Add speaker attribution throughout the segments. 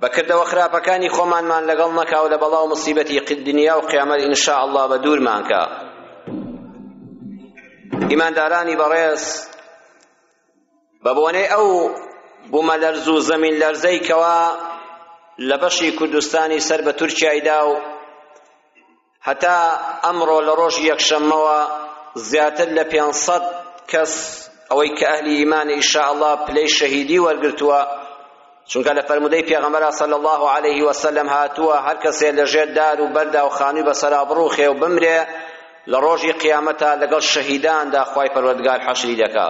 Speaker 1: بە کردەوە خراپەکانی خۆمانمان لەگەڵ نەکا و لە بەڵا و مسیبەتی دنیا و قیامەت ان شاء اللە بە دوورمان کا ئیماندارانی بەڕێز بە بۆنەی ئەو بوومە لەرز و زەمین لەرزەی کەوا لە بەشی کوردستانی سەر بە تورکیایدا و هەتا ئەمڕۆ لە ڕۆژی یەکشەممەوە زیاتر لە پێنج سەد کەس ئەوەی کە ئەهلی ئیمانە ئیشاءاللە پلەی شەهیدی وەرگرتووە چونکە لە فەرمودەی پێغەمبەر صلی الله علیه و سلم هاتووە هەر کەسێ لە ژێر دار و بەردا و خانووی بەسەرا بڕوخێ و بمرێ لە ڕۆژی قیامەتا لەگەڵ شەهیداندا خوای پەروەردگار حەشری دەکا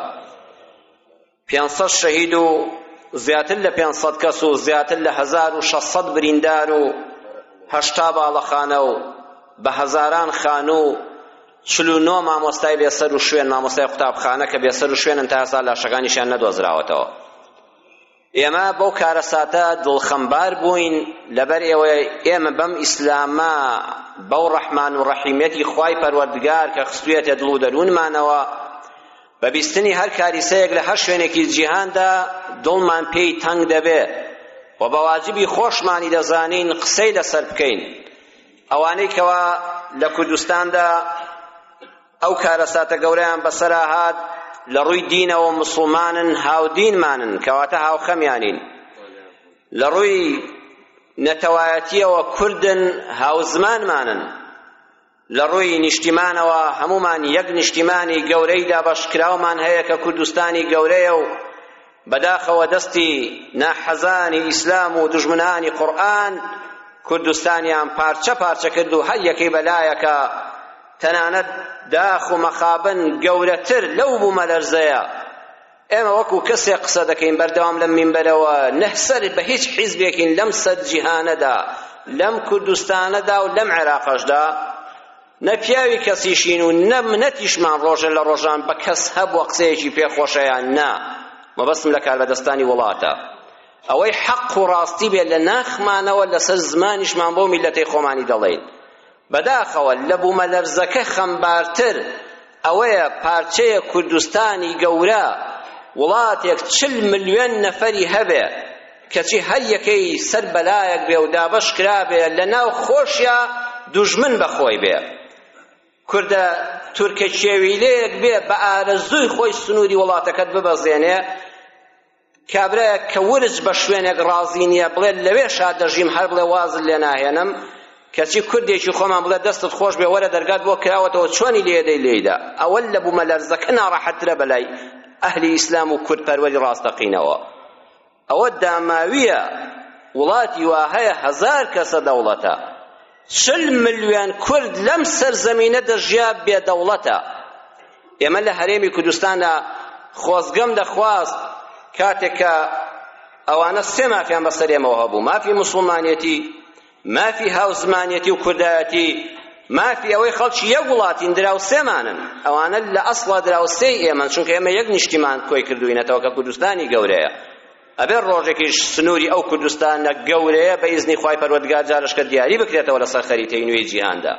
Speaker 1: پێنج سەد شەهید و زیاتر لە پێنج سەد کەس و زیاتر لە هەزار و شەش سەد بریندار و هەشتا باڵەخانە و بە هەزاران خانوو و چل و نۆ مامۆستای بێسەر و شوێن مامۆستای قوتابخانە کە بێسەر و شوێنن تا ئێستا لاشەکانیشیان نەدۆزراوەتەوە ئێمە بەو کارەساتە دڵخەمبار بووین لەبەر ئێوە ئێمە بەم ئیسلامە بەو ڕەحمان و ڕەحیمەتی خوای پەروەردگار کە خستویەتە دڵ و دەروونمانەوە بە بیستنی هەر کاریسەیەک لە هەر شوێنێکی جیهاندا دڵمان پێی تەنگ دەبێ و بە واجبی خۆشمانی دەزانین قسەی لەسەر بکەین ئەوانەی کەوا لە کوردستاندا ئەو کارەساتە گەورەیان بەسەرا هات لە ڕووی دینەوە مسلمانن هاودینمانن کەواتە هاوخەمیانین لە ڕووی نەتەوایەتیەوە کوردن هاوزمانمانن لە ڕووی نیشتیمانەوە هەموومان یەک نیشتیمانی گەورەی دابەشکراومان هەیە کە کوردستانی گەورەیە و بەداخەوە دەستی ناحەزانی ئیسلام و دژمنانی قورئان کوردستانیان پارچە پارچە کرد و هەر یەکەی بەلایەکە تەنانەت داخ و مەخابن گەورەتر لەو بوومەلەرزەیە ئێمە وەکو کەسێک قسە دەکەین بەردەوام لەم مینبەرەوە نەهسەر بە هیچ حیزبێکین لەم سەد جیهانەدا لەم کوردستانەدا و لەم عێراقەشدا نە پیاوی کەسیشین و نە منەتیشمان ڕۆژە لە ڕۆژان بە کەس هەبووە قسەیەکی پێخۆشەیان نا مەبەستم لە کاربەدەستانی وڵاتە ئەوەی حەق و ڕاستی بێت لە ناخمانەوە لەسەر زمانیشمان بۆ میلەتەی خۆمانی دەڵێین بەداخەوە لە بومەلەرزەکە خەمبارتر ئەوەیە پارچەیەک کوردستانی گەورە وڵاتێک چل ملیۆن نەفەری هەبێ کەچی هەر یەکەی سەر بەلایەک بێ و دابەش کرابێ لەناو خۆشیا دوژمن بەخۆی بێ کوردە تورکە کێویلەیەک بێ بە ئارەزووی خۆی سنووری وڵاتەکەت ببەزێنێ کابرایەک کە ورچ بە شوێنێک ڕازی نییە بڵێت لەوێشا دەژیم هەر بڵێ وازت لێ ناهێنم کەچی کوردێکی خۆمان بڵێ دەستت خۆش بێ وەرە دەرگات بۆ کراوەتەوە چۆنی لێدەی لێیدا ئەوە لە بوومەلەرزەکە ناڕەحەتترە بەلای ئەهلی ئیسلام و کوردپەروەری ڕاستەقینەوە ئەوە داماوییە وڵاتی واهەیە هەزار کەسە دەوڵەتە چل ملیۆن کورد لەم سەرزەمینە دەژیا بێ دەوڵەتە ئێمە لە هەرێمی کوردستانە خۆزگەم دەخواست کاتێک کە ئەوانە سێ مافیان بەسەر ئێمەوە هەبوو مافی مسلمانەتی مافی هاوزمانەتی و کوردایەتی مافی ئەوەی خەڵکی یەک وڵاتین دراوسێمانن ئەوانە لە ئەسڵا دراوسێی ئێمەن چونکە ئێمە یەک نیشتیمان کۆی کردوینەتەوە کە کوردستانی گەورەیە ئەبێت ڕۆژێکیش سنووری ئەو کوردستانە گەورەیە بە ئیزنی خوای پەروەردگار جارشکە دیاری بکرێتەوە لەسەر خەریتەی نوێی جیهاندا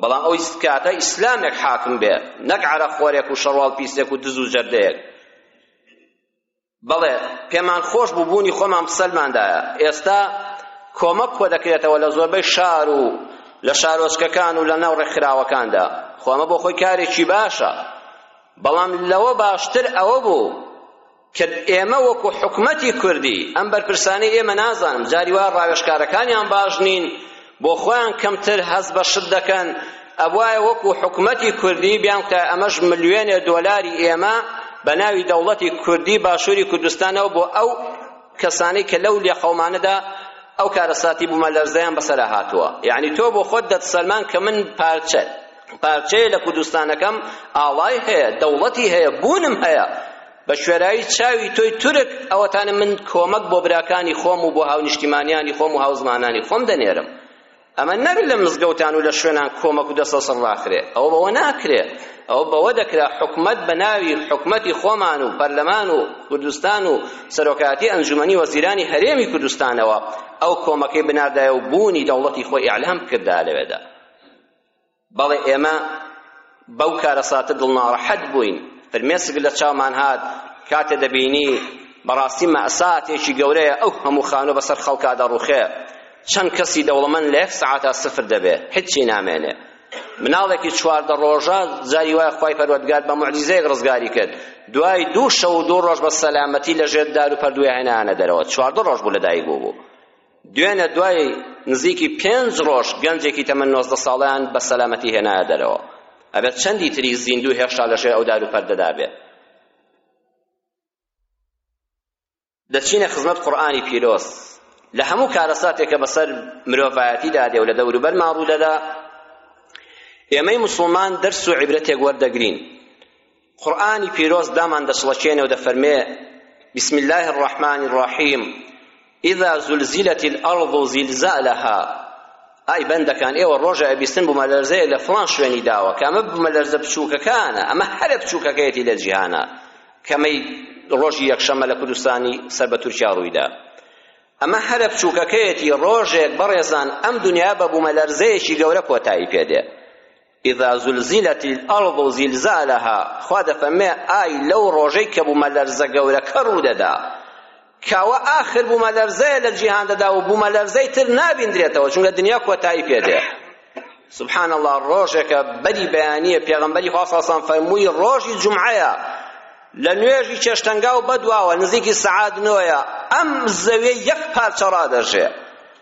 Speaker 1: بەڵام ئەو کاتە ئیسلامێک حاکم بێ نەک عەرە خۆرێک و شەڕواڵ پیسێک و دز و جەردەیەک بەڵێ پێمان خۆش بوو بوونی خۆمان سەلماندایە ئێستا کۆمەک کۆ دەکرێتەوە لە زۆربەی شار و لە شارۆچکەکان و لە ناو ڕێکخراوەکاندا خۆمە بۆ خۆی کارێکی باشە بەڵام لەوە باشتر ئەوە بوو کە ئێمە وەکو حکومەتی کوردی ئەم بەرپرسانەی ئێمە نازانم جاری وا ڕاوێژکارەکانیان باش نین بۆ خۆیان کەمتر هەست بە شت دەکەن ئەبوایە وەکو حکومەتی کوردی بیان کە ئەمەش ملیۆنێ دۆلاری ئێمە بە ناوی دەوڵەتی کوردی باشووری کوردستانەوە بۆ ئەو کەسانەی کە لەو لێقەومانەدا ئەو کارەساتی بوومەلەرزەیان بەسەرا هاتووە یعنی تۆ بۆ خۆت دەتسەلمان کە من پارچە پارچەیە لە کوردستانەکەم ئاڵای هەیە دەوڵەتی هەیە بوونم هەیە بە شوێرایی چاوی تۆی تورک ئەوەتانە من کۆمەک بۆ براکانی خۆم و بۆ هاونیشتیمانیانی خۆم و هاوزمانانی خۆم دەنێرم ئەمە نەک لە مزگەوتان و لە شوێنان کۆمەک و دەسەڵ سەڕاخرێ ئەوە بەوە ناکرێ ئەوە بەوە دەکرا حکومەت بە ناوی حکومەتی خۆمان و پەرلەمان و کوردستان و سەرۆکاتی ئەنجومەنی وەزیرانی هەرێمی کوردستانەوە ئەو کۆمەکەی بناردایە و بوونی دەوڵەتی خۆی ئیعلام کردایە لەوێدا بەڵێ ئێمە بەو کارەساتە دڵناڕەحەت بووین فرمێسک لە چاومان هات کاتێ دەبینی بەڕاستی مەساتێکی گەورەیە ئەو هەموو خانوو بەسەر خەڵکا دەڕوخێ چەند کەسی دەوڵەمەند لە یەک سەعاتا سفر دەبێ هیچی نامێنێ مناڵێکی چواردە ڕۆژە جاری وایە خوای پەروەردگار بە معجزەیەک ڕزگاری کرد دوای دوو شەو و دوو ڕۆژ بە سەلامەتی لە ژێر دار و پەردووی هێنانە دەرەوە چواردە ڕۆژ بوو لەدایک بوو بوو دوێنێ دوای نزیکی پێنج ڕۆژ گەنجێکی تەمەن نۆزدە ساڵەیان بە سەلامەتی هێنایە دەرەوە ئەبێت چەندی تری زیندوو هێشتا لەژێر ئەو دار و پەردەدا بێت دەچینە خزمەت قورئانی پیرۆز لە هەموو کارەساتێکە بەسەر مرۆڤایەتیدا دێ و لە دەوروبەرمان ڕوودەدا ئێمەی مسلمان دەرس و عیبرەتێک وەردەگرین قورئانی پیرۆز دامان دەچڵەکێنێ و دەفەرمێ بسم الله الرحمن الرحیم اذا زلزلت الارض زلزالها ئای بەندەکان ئێوە ڕۆژە ئەبیستن بوومەلەرزەیە لە فڵان شوێنی داوە کە ئەمە بوومەلەرزە بچووکەکانە ئەمە هەرە بچووکەکەیەتی لە جیهانە کەمەی ڕۆژی یەکشەمە لە کوردستانی سەر بە تورکیا ڕوویدا ئەمە هەرە بچووکەکەیەتی ڕۆژێک بەڕێزان ئەم دنیا بە بوومەلەرزەیەکی گەورە کۆتایی پێدێ اذا زلزلت الارض زلزالها خوا دەفەرمێ ئای لەو ڕۆژەی کە بومەلەرزە گەورەکە ڕوودەدا کە ئەوە ئاخر بومەلەرزەیە لە جیهاندەدا و بومەلەرزەی تر نابیندرێتەوە چونکە دنیا کۆتایی پێدێ سبحان الله ڕۆژێکە بەری بەیانیە پێغەمبەری خوا ساسان فەرمووی ڕۆژی جمعەیە لە نوێژی چێشتەنگا و بەدواوە نزیکی سەعات نۆیە ئەم زەویە یەک پارچە ڕادەژێ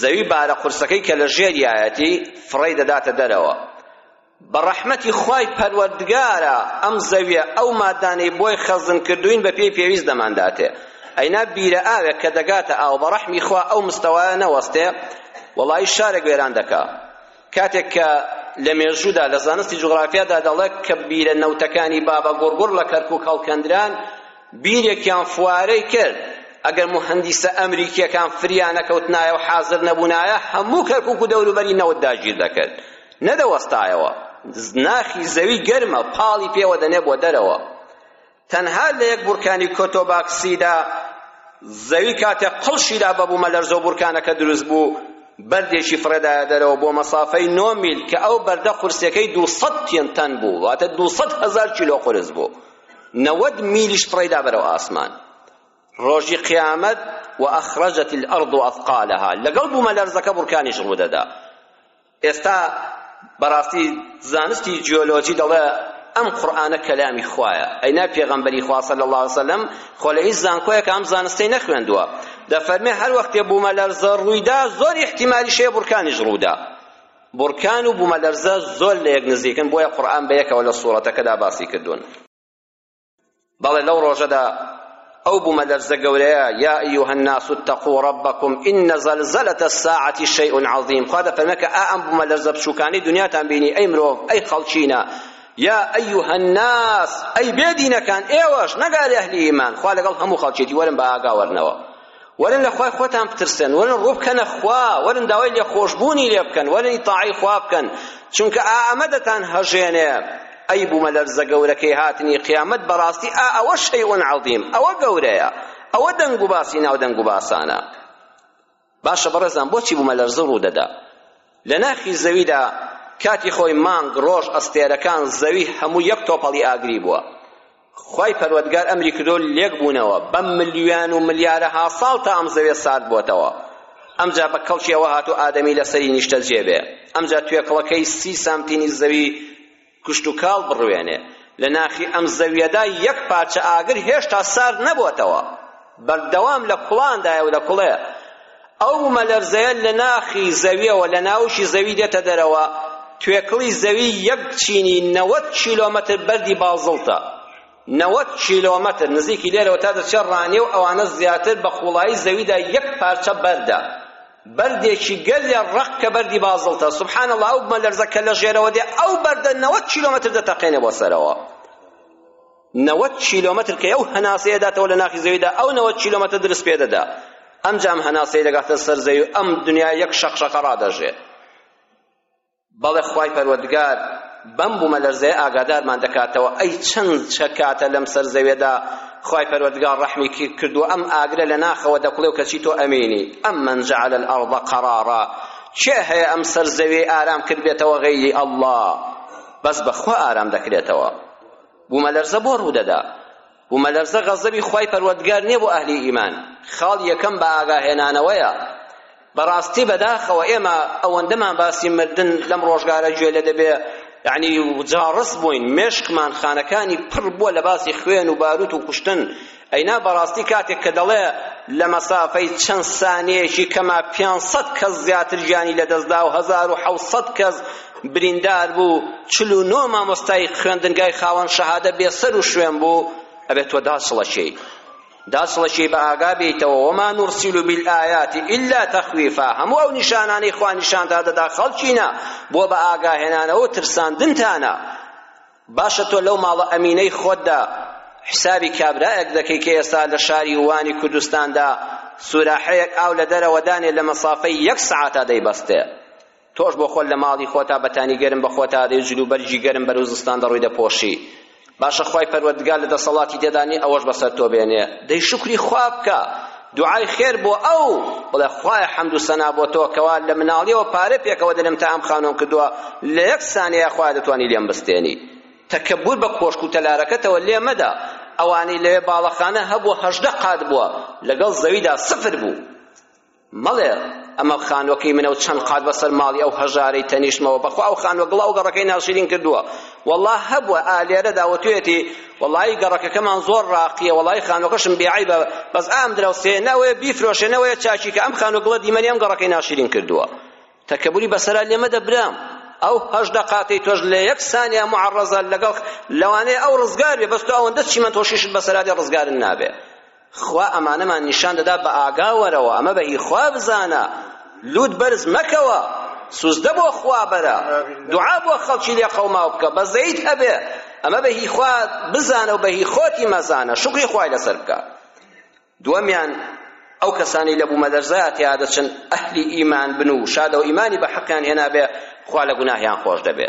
Speaker 1: زەوی بارە قورسەکەی کە لە ژێریایەتی فڕێی دەداتە دەرەوە بە ڕەحمەتی خوای پەروەردگارە ئەم زەویە ئەو مادانەی بۆی خەزن کردوین بە پێی پێویست دەمانداتێ ئەینا بیرە ئاوێک کە دەگاتە ئاو بە ڕەحمی خوا ئەو مستەوایە نەوەستێ وەڵایی شارێک وێران دەکا کاتێک کە لە مێژوودا لە زانستی جوغرافیادا دەڵێت کە بیرە نەوتەکانی بابە گوڕگوڕ لە کەرکووک هەڵکەندران بیرێکیان فوارەی کرد ئەگەر مهندیسە ئەمریکیەکان فریانەکەوتنایە و حازر نەبوونایە هەموو کەرکووک و دەوروبەری نەوت داگیر دەکرد نەدەوەستایەوە ناخی زەوی گەرمە پاڵی پێوە دەنێ بۆ دەرەوە تەنها لە یەک بورکانی کۆتۆباکسیدا زەوی کاتێک قڵشیدا بە بوومەلەرزە و بورکانەکە دروست بوو بەردێکی فڕێدایە دەرەوە بۆ مەسافەی نۆ میل کە ئەو بەردە قورسەکەی دوو سەد تێن تەن بوو واتە دوو سەد هەزار کیلۆ قورس بوو نەوەد میلیش فڕێدا بەرەو ئاسمان ڕۆژی قیامەت و ئەخرەجەت الأرض ئەثقالها لەگەڵ بوومەلەرزەکە بورکانیش ڕوودەدا ئێستا بەڕاستی زانستی جیۆلۆجی دەڵێ ئەم قورئانە کەلامی خوایە ئەینا پێغەمبەری خوا صلی الله علیه وسلم خۆ لە هیچ زانکۆیەک ئەم زانستەی نەخوێندووە دەفەرمێ هەر وەختێ بوومەلەرزە ڕوویدا زۆر احتیمالی شەیە بورکانیش ڕوودا بورکان و بوومەلەرزە زۆر لە یەک نزیکن بۆیە قورئان بە یەکەوە لە سوڕەتەکەدا باسی کردوون بەڵێ لەو ڕۆژەدا ئەو بوومەلەرزە گەورەیە یا ئەیها الناس اتقوا ربکم ان زلزلة الساعة شیء عظیم خوا دەفەرمێ کە ئا ئەم بوومەلەرزە بچووکانەی دنیاتان بینی ئەی مرۆڤ ئەی خەڵکینە یا ئەیها الناس ئەی بێدینەکان ئێوەش نەگەر ئەهلی ئیمان خوا لەگەڵ هەموو خەڵکێتی وەرن بە ئاگا وەرنەوە وەرن لە خوای خۆتان بترسن وەرن ڕوو بکەنە خوا وەرن داوای لێخۆشبوونی لێ بکەن وەرن ئیتاعەی خوا بکەن چونکە ئا ئەمە دەتان هەژێنێ ئەی بوومە لەرزە گەورەکەی هاتنی قیامەت بەڕاستی ئا ئەوە شەیئون عەظیم ئەوە گەورەیە ئەوە دەنگ و باسی ناو دەنگ و باسانە باشە بەڕێزان بۆچی بوومە لەرزە ڕوو دەدا لە ناخی زەویدا کاتی خۆی مانگ ڕۆژ ئەستێرەکان زەوی هەموو یەک تۆپەڵی ئاگری بووە خوای پەروەردگار ئەمری کردو لێک بوونەوە بەم ملیان و ملیارەها ساڵ تا ئەم زەوێ سارد بۆتەوە ئەمجا بە کەڵکی ئەوە هاتو ئادەمی لەسەری نیشتە جێ بێ ئەمجا توێکڵەکەی سی سانتینی زەوی کشت و کاڵ بڕوێنێ لە ناخی ئەم زەویەدا یەک پارچە ئاگر هێشتا سارد نەبۆتەوە بەردەوام لە کوڵاندایە و دەکوڵێ، ئەو بومەلەرزەیە لە ناخی زەویەوە، لە ناوشی زەوی دێتە دەرەوە، توێکڵی زەوی یەک چینی نەوەد کیلۆمەتر بەردی بازڵتە، نەوەد کیلۆمەتر، نزیکی لێرەوە تا دەچێ ڕانیە و ئەوانەش زیاتر، بە قوڵایی زەویدا یەک پارچە بەردە، بەردێکی گەلێ ڕەق کە بەردی بازڵتە، سبحان اللە ئەو بومەلەرزە کە لە ژێرەوە دێ ئەو بەردە نەوەد کیلۆمەتر دەتەقێنێ بۆ سەرەوە. نەوەد کیلۆمەتر کە ئەو هەناسەیە داتەوە لە ناخی زەویدا ئەو نەوەد کیلۆمەتر درس پێ دەدا ئەمجام هەناسەی دەگاتە سەر زەوی و ئەم دنیا یەک شەقشەقە ڕادەژێ بەڵێ خوای پەروەردگار بەم بوومە لەرزەیە ئاگادارمان دەکاتەوە ئەی چەند چەکاتە لەم سەر زەوێدا خوای پەروەردگار ڕەحمی کردووە ئەم ئاگرە لە ناخەوە دەکوڵێ و کەچی تۆ ئەمینی ئەم من جعل الأرض قرارا کێ هەیە ئەم سەر زەوێ ئارام کردبێتەوە غەیری ئەڵڵا بەس بەخوا ئارام دەکرێتەوە بومەلەرزە بۆ ڕوودەدا؟ بومەلەرزە غەزەبی خوای پەروەردگار نیە بۆ ئەهلی ئیمان، خاڵی یەکەم بە ئاگاهێنانەوەیە، بەڕاستی بەداخەوە ئێمە ئەوەندەمان باسی مردن لەم ڕۆژگارە گوێ لێ دەبێ یەعنی جاڕس بووین، مێشکمان خانەکانی پڕ بووە لە باسی خوێن و باروت و کوشتن، ئەی نا بەڕاستی کاتێک کە دەڵێ لە مەسافەی چەند سانیەیەکی کەما پێنج سەد کەس زیاتر گیانی لەدەستدا و هەزار و حەوت سەد کەس بریندار بوو چل و نۆ مامۆستای خوێندنگای خاوەن شەهادە بێ سەر و شوێن بوو ئەبێت تۆ داچڵەکێی داچڵەکێی بە ئاگا بێیتەوە وما نرسل بالآیات إلا تخویفا هەموو ئەو نیشانانەی خوا نیشاندا دەدا خەڵکینە بۆ بە ئاگاهێنانەوە و ترساندنتانە باشە تۆ لەو ماڵە ئەمینەی خۆتدا حسابی کابرایەک دەکەی کە ئێستا لە شاری وانی کوردستاندا سوراحەیەک ئاو لە دەرەوە دانێ لە مەسافەی یەک سەعاتا دەیبەستێ تۆش بۆ خۆت لە ماڵی خۆتا بەتانی گەرم بە خۆتا دەی جلو بەرگی گەرم بەرەو زستان دەڕووی دەپۆشی باشە خوای پەروەردگار لە دەسەڵاتی تێدانی ئەوەش بەسەر تۆ بێنێ دەی شکری خوا بکە دوعای خێر بۆ ئەو بڵێ خوایە حەمد و سەنا بۆ تۆ کەوا لە مناڵیەوە پارە پێکەوە دەنێم تا ئەم خانووەم کردووە لە یەک سانەیە خوایە دەتوانی لێم بستێنی تەکەبور بە کۆشک و تەلارەکەتەوە لێ مەدە ئەوانەی لەوێ باڵەخانە هەبوو هەژدە قات بووە لەگەڵ زەویدا سفر بوو مەڵێ ئەمە خانوەکەی منە و چەند قات بەسەر ماڵی ئەو هەژارەی تەنیشتمەوە بەخوا ئەو خانوە گڵاو گەڕەکەی ناشرین کردووە والله هەبووە ئالێرەدا وتوێتی وەڵایی گەڕەکەکەمان زۆر ڕاقیە وەڵایی خانوەکەشم بێ عەیبە بەس ئام دراوسێ نەوەیە بیفرۆشێ نەوەیە چاکی کە ئەم خانوگڵە دیمەنی ئەم گەڕەکەی ناشرین کردووە تەکەبوری بەسەرا لێ مەدە برام ئەو هەشت دەقاتەی تۆش لە یەک سانیا معڕەزە لەگەڵ لەوانەیە ئەو ڕزگار بێ بەس تۆ ئەوەندە چیمەنت و شیشت بەسەرا دێ ڕزگارت نابێ خوا ئەمانەمان نیشان دەدا بە ئاگا وەرەوە ئەمە بە هی خوا بزانە لوت بەرز مەکەوە سوزدە بۆ خوا بەرە دوعا بۆ خەڵکی لێ قەوماو بکە بەزەیت هەبێ ئەمە بە هی خوا بزانە و بە هی خۆتی مەزانە شکری خوای لەسەر بکە دووەمیان ئەو کەسانی لە بوومە دەرزەیە تیا دەچن ئەهلی ئیمان بن و شادە و ئیمانی بە حەقیان هێنابێ خوا لە گوناهیان خۆش دەبێ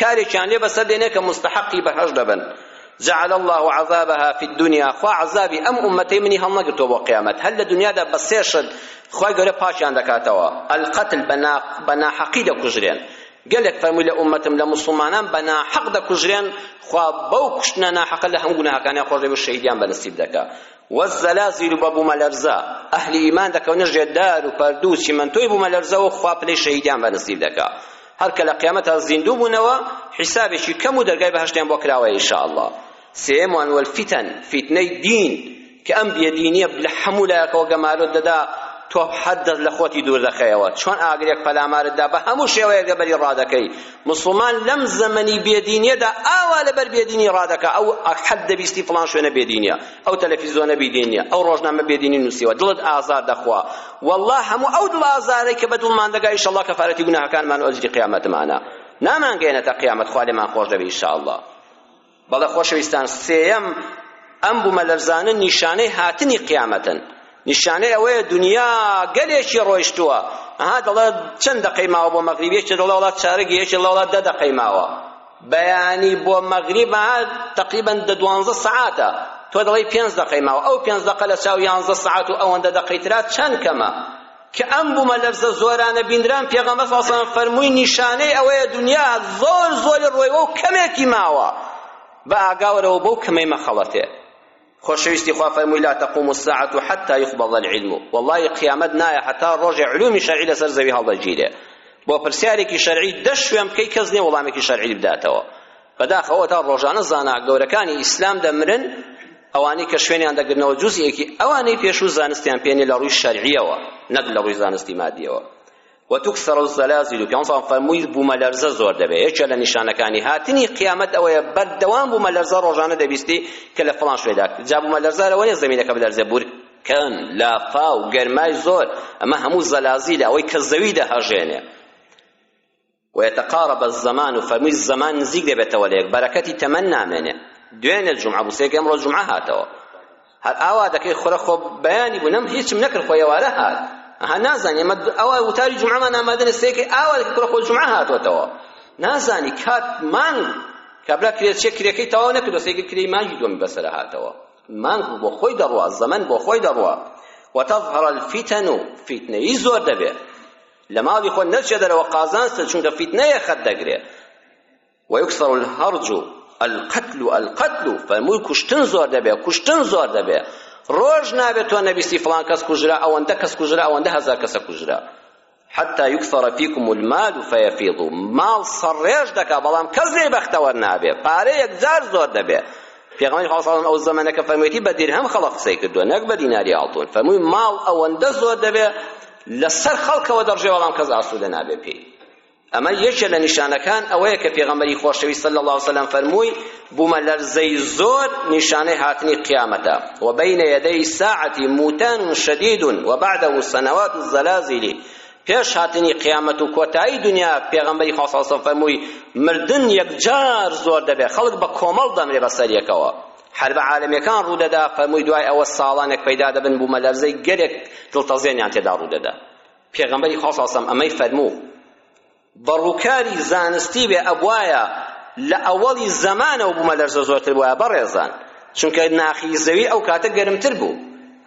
Speaker 1: کارێکیان لێ بەسەر دێنێ کە موستەحەقی بەهەشت دەبن جعل الله عذابها فی الدنیا خوا عذابی ئەم ئومەتەی منی هەڵنەگرتووە بۆ قیامەت هەر لە دنیادا بە سێ شت خوای گەورە پاکیان دەکاتەوە القتل بە ناحەقی دەکوژرێن گەلێک فەرمووی لە ئومەتم لە موسڵمانان بە ناحەق دەکوژرێن خوا بەو کوشتنە ناحەقە لە هەموو گوناهەکانیان خۆش دەبێت شەهیدیان بەنسیب دەکا والزلازل و بە بوومەلەرزە ئەهلی ئیمان دەکەونە ژێر دار و پەردوو و چیمەنتۆی بوومەلەرزەوە خوا پلەی شەهیدیان بەنسیب دەکا هەر کە لە قیامەتا زیندوو بوونەوە حیسابێکی کەم و دەرگای بەهەشتیان بۆ کراوە ان شاء اللە سێیەموان والفتن فیتنەی دین کە ئەم بێدینیە لە هەموو لایەکەوە گەمارۆت دەدا تۆ حەد دەست لە خۆتی دوور دەخەیەوە چۆن ئاگرێک پەلامارت دا بە هەموو شێوەیەک لەبەری ڕادەکەی مسلمان لەم زەمەنی بێدینیەدا ئاوا لەبەر بێدینی ڕادەکا ئەو حەد دەبیستی فڵان شوێنە بێدینیە ئەو تەلەفیزۆنە بیدین نیە ئەو ڕۆژنامە بێدینی نوسیوە دڵت ئازار دەخوا واللە هەموو ئەو دڵ ئازارەی کە بە دڵمان دەگا ئیشەڵڵا کەفارەتی گوناهەکانمان و ئەجری قیامەتمانە نامانگەیەنە تا قیامەت خوا لێمان خۆش دەبێ ئیشەڵڵا بەڵێ خۆشەویستان سێیەم ئەم بوومەلەرزانە نیشانەی هاتنی قیامەتن نیشانەی ئەوەیە دونیا گەلێکی ڕۆیشتووە ئەها دەڵێ چەند دەقەی ماوە بۆ مەغریب یەکێ دەڵێ وەڵا چارەگی یەکێ دەڵێ وەڵا دە دەقەی ماوە بەیانی بۆ مەغریب ئەها تقریبا دە دوانزە سەعاتە تۆ دەڵێی پێنج دەقەی ماوە ئەو پێنج دەقە لە چاو یانزە سەعات و ئەوەندە دەقەی ترا چەند کەمە کە ئەم بوومە لەرزە زۆرانە بیندران پێغەمبەر صلی الله علیه و سلم فەرمووی نیشانەی ئەوەیە دنیا زۆر زۆری ڕۆیوە و کەمێکی ماوە بە ئاگاوەرەوە بەو کەمەی مەخەڵەتێ خۆشەویستی خوا فەرمووی لا تقوم الساعة حتى يقبض العلم وەڵڵاهی قیامەت نایە هەتا ڕۆژێ علومی شەرعی لەسەر زەوی هەڵدەگیرێ بۆ پرسیارێکی شەرعی دە شوێن بکەی کەس نییە وەڵامێکی شەرعی بداتەوە بەداخەوە تا ڕۆژانە زانا گەورەکانی ئیسلام دەمرن ئەوانەی کە شوێنیان دەگرنەوە جزئێکی ئەوانەی پێشوو زانستیان پێنێ لە ڕووی شەرعیەوە نەک لە ڕووی زانستی مادیەوە وتکثر الزلازل پێغەمبەر صلی فەرمووی بوومەلەرزە زۆر دەبێت یەکێ لە نیشانەکانی هاتنی قیامەت ئەوەیە بەردەوام بوومەلەرزە ڕۆژانە دەبیستی کە لە فڵان شوێدا جا بوومەلەرزە لەوە نیە زەمینەکە بلەرزێ بورکان لافاو گەرمای زۆر ئەمە هەموو زەلازیلە ئەوەی کە زەوی دەهەژێنێ ويتقارب الزمان فەرمووی زەمان نزیک دەبێتەوە لە یەک بەرەکەتی تەمەن نامێنێ دوێنێ جومعە بوو سێکە ئەمڕۆ جومعە هاتەوە هەر ئاوا دەکەی خورە خۆ بەیانی بوو نەم هیچم نەکرد خۆ ئێوارە هات ئەها نازانی ئەمە ئەوە وتاری جومعەمان ئامادە لە سێکەی ئاوا دەکەی خورە خۆ جومعە هاتوەتەوە نازانی کات مانگ کابرا کرێچێ کرێکەی تەواو نەکردو سێکە کرێی مانگی دووەمی بەسەر هاتەوە مانگ بۆ خۆی دەڕوا زەمەن بۆ خۆی دەڕوا وتظهر الفتن و فیتنەیی زۆر دەبێت لە ماڵی خۆ نەچێ دەرەوە قازانسە چونکە فیتنەیە خەت دەگرێت ویکثر الهرج القتل القتل فەرمووی کوشتن زۆر دەبێ کوشتن زۆر دەبێ ڕۆژ نابێت تۆ نەبیستی فڵان کەس کوژرا ئەوەندە کەس کوژرا ئەوەندە هەزار کەسە کوژرا حتى يكثر فيكم المال فيفيض ماڵ سەڕێژ دەکا بەڵام کەس لێی بەختەوەر نابێ پارە یەکجار زۆر دەبێ پێغەمبەری خوا سەڵم ئەو زەمەنەکە فەرموویەتی بە دیرهەم خەڵق قسەی کردووە نەک بە دیناری ئاڵتون فەرمووی ماڵ ئەوەندە زۆر دەبێ لەسەر خەڵکەوە دەڕژێ بەڵام کەس ئاسوودە نابێ پێی ئەمە یەکێ لە نیشانەکان ئەوەیە کە پێغەمبەری خۆشەویست صلی الله علیه وسلم فەرمووی بوومە لەرزەی زۆر نیشانەی هاتنی قیامەتە و بین یدی ساعتی موتان شدید و بعده سنوات الزلازل پێش هاتنی قیامەت و کۆتایی دنیا پێغەمبەری خوا صلی الله علیه وسلم فەرمووی مردن یەکجار زۆر دەبێت خەڵک بە کۆمەڵ دەمرێ بەسەر یەکەوە حربە عالمیەکان ڕوودەدا فەرمووی دوای ئەوە ساڵانێک پەیدا دەبن بوومە لەرزەی گەلێک دڵتەزێنیان تێدا ڕوودەدا پێغەمبەری خوا صلی علیه و ئەمەی فەرموو بە ڕووکاری زانستی بێ ئەبوایە لە ئەوەڵی زەمانەوە بوومە لەرزە زۆرتر بوایە بەڕێزان چونکە ناخی زەوی ئەو کاتە گەرمتر بوو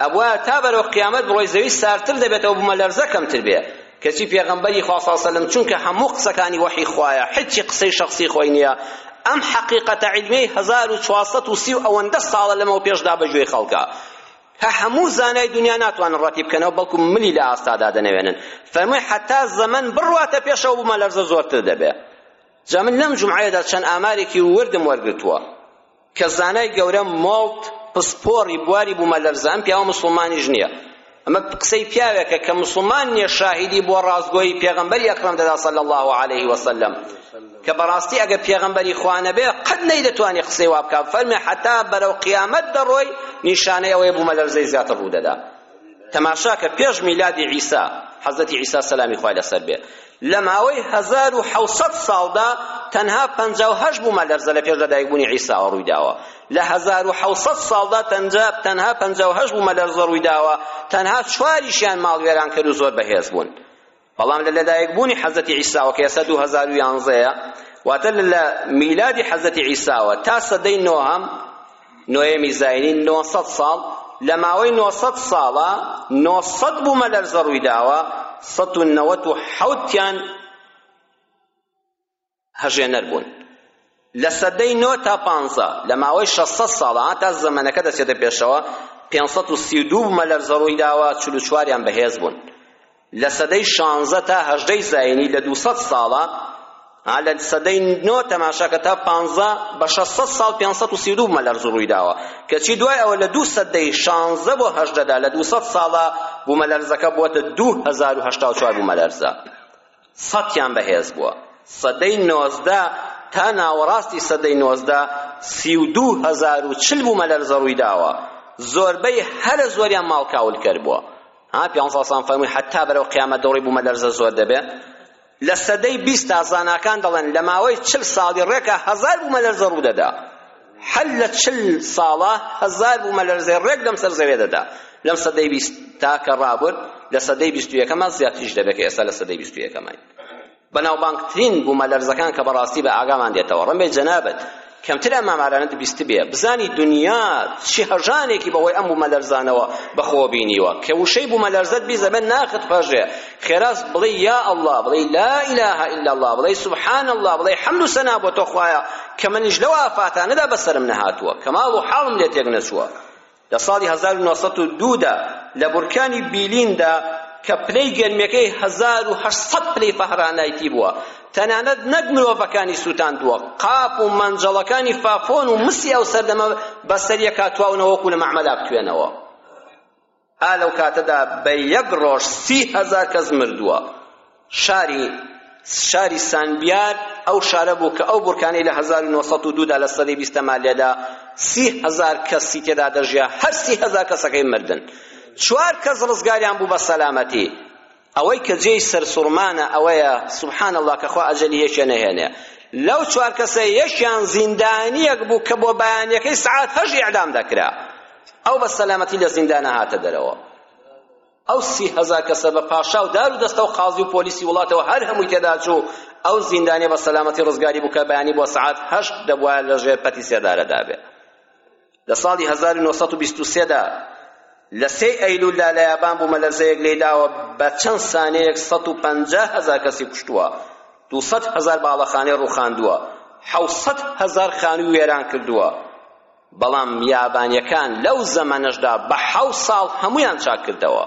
Speaker 1: ئەبوایە تا بەرەو قیامەت بڕۆی زەوی سارتر دەبێتەوە بوومە لەرزە کەمتر بێ کەچی پێغەمبەری خوا صلی سەلم چونکە هەموو قسەکانی وەحی خوایە هیچی قسەی شخصی خۆی نییە ئەم حەقیقەتە علمی 1430 ئەوەندە ساڵە لەمەو پێشدا بەگوێی خەڵکە کە هەموو زانای دونیا ناتوانن ڕەتی بکەنەوە بەڵکو ملی لە ئاستادا دەنەوێنن فەرمووی حەتا زەمەن بڕواتە پێشەوە بوومەلەرزە زۆرتر دەبێ جا من لەم جومعەیەدا چەند ئامارێکی وردم وەرگرتووە کە زانای گەورە مۆڵت پسپۆڕی بواری بوومەلەرزە ئەم پیاوە مسلمانیش نییە ئەمە قسەی پیاوێکە کە مسلمان نییە شاهیدی بۆ ڕاستگۆیی پێغەمبەری ئەکرەم دەدا صلی الله علیه وسلم کە بەڕاستی ئەگەر پێغەمبەری خوا نەبێ قەت نەیدەتوانی قسەی وا بکا فەرمێ حەتا بەرەو قیامەت دەڕۆی نیشانەی ئەوەیە بوومەلەرزەی زیاتر ڕوو دەدا تەماشا کە پێش میلادی عیسا حەزەتی عیسا سەلامی خوای لەسەر بێ لە ماوەی هەزار و حەوسەد ساڵدا تەنها پەنجا و هەشت بوومە لەرزە لە پێش لەدایکبوونی عیساوە ڕووی داوە لە هەزار و حەوسەد ساڵدا تەنجا تەنها پەنجا و هەشت بوومە لەرزە ڕووی داوە تەنها چواریشیان ماڵوێران کرد و زۆر بەهێز بوون بەڵام لە لەدایکبوونی حەزرەتی عیساوە کە ئێستا دوو هەزار و یانزەیە واتە لە میلادی حەزرەتی عیساوە تا سەدەی نۆهەم نۆیەمی زاینی نۆ سەد ساڵ لە ماوەی نۆ سەد ساڵە نۆ سەد بوومەلەرزە ڕووی داوە سەد و نەوەد و حەوتیان هەژێنەر بوون. لە سەدەی نۆ تا پانزە، لە ماوەی شەش سەد ساڵ، هەتا زەمەنەکە دەچێتە پێشەوە، پێنج سەد و سی و دوو بوومەلەرزە ڕووی داوە، چل و چواریان بەهێز بوون. لە سەدەی شانزە تا هەژدەی زایینی، لە دوو سەد ساڵە، لە سەدەی نۆ تەماشا کە تا پانزە، بە شەش سەد ساڵ پێنج سەد و سی و دوو بوومەلەرز ڕووی داوە. کەچی دوای ئەوە لە دوو سەدەی شانزە بۆ هەژدەدا، لە دوو سەد ساڵە، بوومەلەرزەکە بووەتە دوو هەزار و هەشتا و چوار بوومەلەرزە. سەتیان بەهێز بووە. سەدەی نۆزدە تا ناوەڕاستی سەدەی نۆزدە سی و دوو هەزار و چل بوومەلەرزە ڕوویداوە، زۆربەی هەرە زۆریان ماڵ کاولکەر بووە. ها پێغەمبەر صلی اللە علیە و سلم فەرمووی هەتا بەرەو قیامەت دەوڕی بوومەلەرزە زۆر دەبێت. لە سەدەی بیستدا زاناکان دەڵێن لە ماوەی چل ساڵی ڕێکا هەزار بوومەلەرزە ڕوودەدا. هەر لە چل ساڵە هەزار بوومەلەرزەی ڕێک لەم سەر زەوێ دەدا لەم سەدەی بیستا کە ڕابرد لە سەدەی بیست و یەکەما زیاتریش دەبێت کە ئێستا لە سەدەی بیست و یەکەماین بەناوبانگترین بوومەلەرزەکان کە بەڕاستی بە ئاگامان دێتەوە ڕەمێ جەنابت کەمتر ئەم ئامارانەت بیست بێ بزانی دنیا چی هەژانێکی بەهۆی ئەم بوومەلەرزانەوە بەخۆوە بینیوە کە وشەی بوومەلەرزەت بیست دەبێت ناخت پەژێ خێرا بڵێی یا اللە بڵێی لا اله الا اللە بڵێی سبحان اللە بڵێی حەمد و سەنا بۆ تۆ خوایە کە منیش لەو ئافاتانەدا بەسەرم نەهاتووە کە ماڵ و حاڵم لێ تێک نەچووە لە ساڵی 1902 دا لە بورکانی بیلیندا کە پلەی گەرمیەکەی 1800 پلەی فەهرانایتی بووە تەنانەت نەک مرۆڤەکانی سووتاندووە قاپ و مەنجەڵەکانی فافۆن و مسی ئەو سەردەمە بەسەریەکە تواونەوەکو لە مەعمەلا بتوێنەوە ئا لەو کاتەدا بە یەک ڕۆژ سی هەزار کەس مردووە شاری شاری سانبیار ئەو شارە بوو کە ئەو بورکانەی لە 1902 دا لە سەدەی بیستەما لێدا سی هەزار کەسی تێدا دەژیا هەر سی هەزار کەسەکەی مردن چوار کەس ڕزگاریان بوو بە سەلامەتی ئەوەی کە جێی سەرسوڕمانە ئەوەیە سبحان اللە کە خوا ئەجەلی یەکێ نەهێنێ لەو چوار کەسە یەکیان زیندانیەک بوو کە بۆ بەیانیەکەی سعات هەشت ئیعدام دەکرا ئەو بە سەلامەتی لە زیندانە هاتە دەرەوە ئەو سی هەزار کەسە بە پاشا و دار و دەستە و قازی و پۆلیسی وڵاتەوە هەر هەمووی تێدا چوو ئەو زیندانیە بە سەلامەتی ڕزگاری بوو کە بەیانی بۆ سعات هەشت دەبوایە لەژێر پەتی سێدارەدا بێ لە ساڵی هەزار و نۆ سەد و بیست و سێ دا لە سێی ئەیلولدا لە یابان بوومەلەرزەیەک لێیداوە بە چەند سانیەیەک سەد و پەنجا هەزار کەسی کوشتووە، دوو سەد هەزار باڵەخانەی ڕووخاندووە، حەوت سەد هەزار خانووی وێران کردووە، بەڵام یابانیەکان لەو زەمەنەشدا بە حەوت ساڵ هەموویان چاک کردەوە.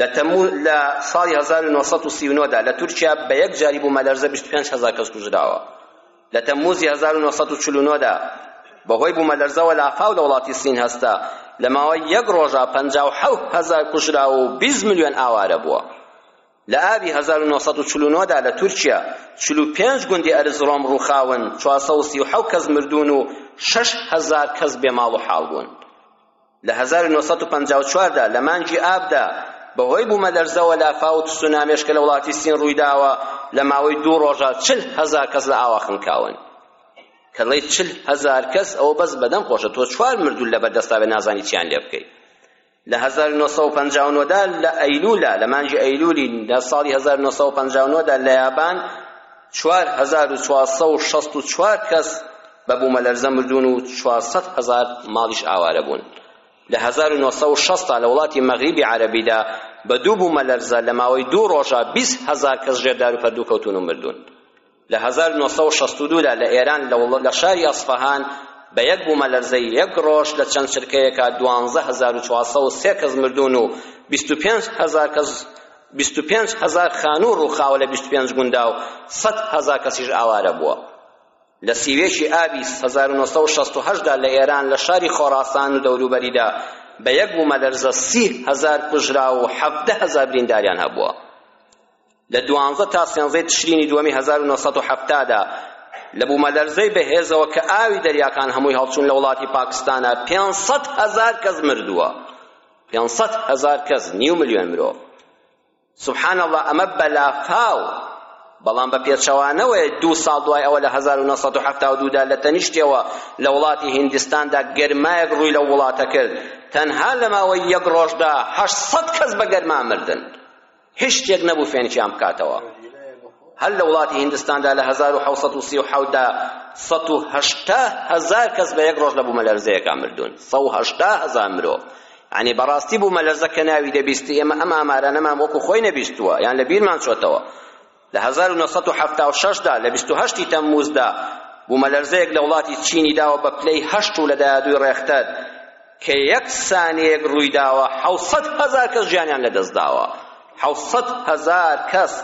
Speaker 1: لە تەمموز لە ساڵی هەزار و نۆ سەد و سی و نۆ دا لە تورکیا بە یەک جاری بوومەلەرزە بیست و پێنج هەزار کەس کوژراوە. لە تەمموزی هەزار و نۆ سەد و چل و نۆ دا بەهۆی بوومەلەرزەوە لافاو لە وڵاتی سین هەستا، لە ماوەی یەک ڕۆژا پەنجا و حەوت هەزار کوژراو و بیست ملیۆن ئاوارە بووە. لە ئابی هەزار و نۆ سەد و چل و نۆ دا لە تورکیا چل و پێنج گوندی ئەرزڕۆم ڕووخاون، چوار سەد و سی و حەوت کەس مردوون و شەش هەزار کەس بێماڵ و حاڵ بوون. لە هەزار و نۆ سەد و پەنجا و چوار دا لە مانگی ئابدا بەهۆی بوومەلەرزەوە لافاو و تسونامێش کە لە وڵاتی سین ڕوویداوە لە ماوەی دوو ڕۆژە چل هەزار کەس لە ئاوا خنکاون کە لەی چل هەزار کەس ئەوە بەس بەدەم خۆشە تۆ چوار مردوو لە بەردەستاوێ نازانی چیان لێ بکەیت لە 1950 دا لە ئەیلولا لە مانجی ئەیلولی لە ساڵی 1950 دا لە یابان 4464 کەس بە بوومەلەرزە مردوون و چوار سەد هەزار ماڵیش ئاوارە بوون. لە هەزار و نۆ سەد و شەست دا لە وڵاتی مەغریبی عەرەبیدا بە دوو بوومەلەرزە لە ماوەی دوو ڕۆژا بیست هەزار کەس ژێر دار و پەردوو کەوتوون و مردوون. لە هەزار و نۆ سەد و شەست و دوو دا لە ئێران لە شاری ئەسفەهان بە یەک بوومەلەرزەی یەک ڕۆژ لە چەند چرکەیەکا دوانزە هەزار و چوار سەد و سێ کەس مردوون و بیست و پێنج هەزار کەس بیست و پێنج هەزار خانوو ڕووخاوە لە بیست و پێنج گوندا و سەد هەزار کەسیش ئاوارە بووە. لە سیوێکی ئابی هەزار و نۆ سەد و شەست و هەشت دا لە ئێران لە شاری خۆراسان و دەوروبەریدا بە یەک بوومەلەرزە سی هەزار کوژراو و حەڤدە هەزار برینداریان هەبووە لە دوانزە تا سێنزەی تشرینی دووەمی هەزار و نۆ سەد و حەفتا دا لە بوومەلەرزەی بەهێزەوە کە ئاوی دەریاکان هەمووی هەڵچوون لە وڵاتی پاکستانە پێنج سەد هەزار کەس مردووە پێنج سەد هەزار کەس نیو ملیۆن مرۆڤ سبحان اللە ئەمە بە لافاو بەڵام بە پێچەوانەوەی دوو ساڵ دوای ئەوە لە هەزار و نۆ سەد و حەفتا و دوو دا لە تەنیشتەوە لە وڵاتی هیندستاندا گەرمایەک ڕووی لەو وڵاتە کرد تەنها لە ماوەی یەک ڕۆژدا هەشت سەد کەس بە گەرما مردن هیچ شتێک نەبوو فێنکیان بکاتەوە هەر لە وڵاتی هیندستاندا لە هەزار و حەوت سەد و سی و حەوت دا سەد و هەشتا هەزار کەس بە یەک ڕۆژ لە بوومەلەرزەیەکە مردوون سەد و هەشتا هەزار مرۆڤ یانی بەڕاستی بومەلەرزە کە ناوی دەبیستی ئێمە ئەم ئامارانەمان وەکو خۆی نەبیستووە یان لە بیرمان چۆتەوە لە هەزار و نۆ سەد و حەفتا و شەش دا لە بیست و هەشتی تەمموزدا بومەلەرزەیەک لە وڵاتی چینی داوە بە پلەی هەشت و لە دایادووی ڕێختەر کە یەک سانیەیەک ڕوویداوە حەوت سەد هەزار کەس گیانیان لەدەستداوە حەوت سەد هەزار کەس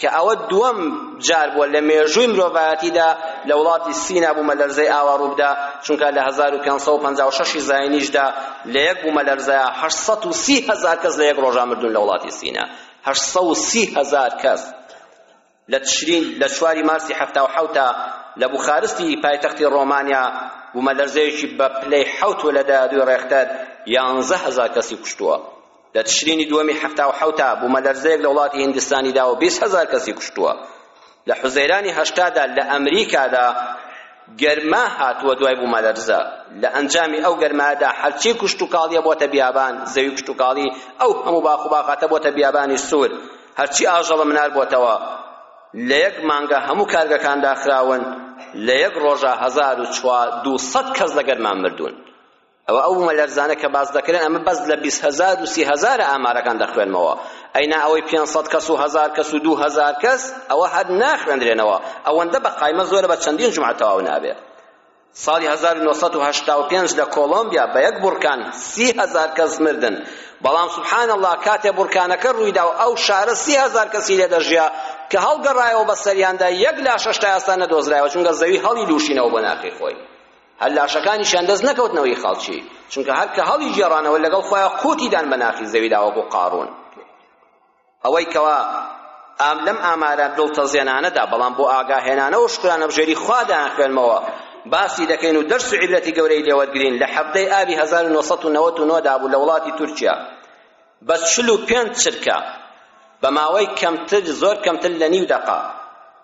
Speaker 1: کە ئەوە دووەم جار بووە لە مێژووی مرۆڤایەتیدا لە وڵاتی سینا بوومەلەرزەی ئاوا ڕووبدا چونکە لە هەزار و پێنج سەد و پەنجا و شەش ی زاینیشدا لە یەک بوومەلەرزەیا هەشت سەد و سی هەزار کەس لە یەک ڕۆژا مردوون لە وڵاتی سینا هەشت سەد و سی هەزار کەس لە تشرین لە چواری مارسی حەفتا و حەوت دا لە بوخارستی پایتەختی ڕۆمانیا بومەلەرزەیەکی بە پلەی حەوت و لە دە دووی ڕێختەر یانزە هەزار کەسی کوشتووە. لە تشرینی دووەمی حەفتا و حەوت دا بومەلەرزەیەک لە وڵاتی هیندستانی دا و بیست هەزار کەسی کوشتووە. لە حوزەیرانی هەشتا دا لە ئەمریکا دا گەرما هاتووە دوای بوومەلەرزە، لە ئەنجامی ئەو گەرمایەدا هەرچی کشتوکاڵییە بۆتە بیابان، زەوی کشتوکاڵی، ئەو هەموو باخ و باخاتە بۆتە بیابانی سوور، هەرچی ئاژەڵە منال بۆتەوە، لە یەک مانگە هەموو کارگەکان داخراون، لە یەک ڕۆژە هەزار و دوو سەد کەس لە گەرما مردوون. ئەوە ئەو بومەلەرزانە کە باس دەکرێن ئەمە بەس لە بیست هەزار و سی هەزارە ئامارەکان دەخوێنمەوە ئەینا ئەوەی پێنج سەد کەس و هەزار کەس و دوو هەزار کەس ئەوە هەر ناخوێنرێنەوە ئەوەندە بە قایمە زۆرە بە چەندین جومعە تەواو نابێ ساڵی 1985 لە کۆڵۆمبیا بە یەک بورکان سی هەزار کەس مردن بەڵام سبحان الله کاتێ بورکانەکە ڕوویدا و ئەو شارە سی هەزار کەسی لێ دەژیا کە هەڵگەڕایەوە بە سەریاندا یەک لاشەش تا ئێستا نەدۆزرایەوە چونکە زەوی هەڵی لوشینەوە بۆ ناخی خۆی هەر لاشەکانیشیان دەست نەکەوتنەوە هی خاڵچی چونکە هەر کە هەڵی گێڕانەوە لەگەڵ خۆیان قوتی دان بە ناخی زەویدا وەکو قاڕون ئەوەی کەوا ئام لەم ئامارە دڵتەزێنانەدا بەڵام بۆ ئاگاهێنانە و شکرانە بژێری خوادایان خوێنمەوە باسی دەکەین و دەرس و عیبرەتی گەورەی لێوەرگرین لە حەفتەی ئابی 1999 دا بوو لە وڵاتی تورکیا بە چل و پێنج چرکە بە ماوەی کەمتر زۆر کەمتر لە نیو دەقە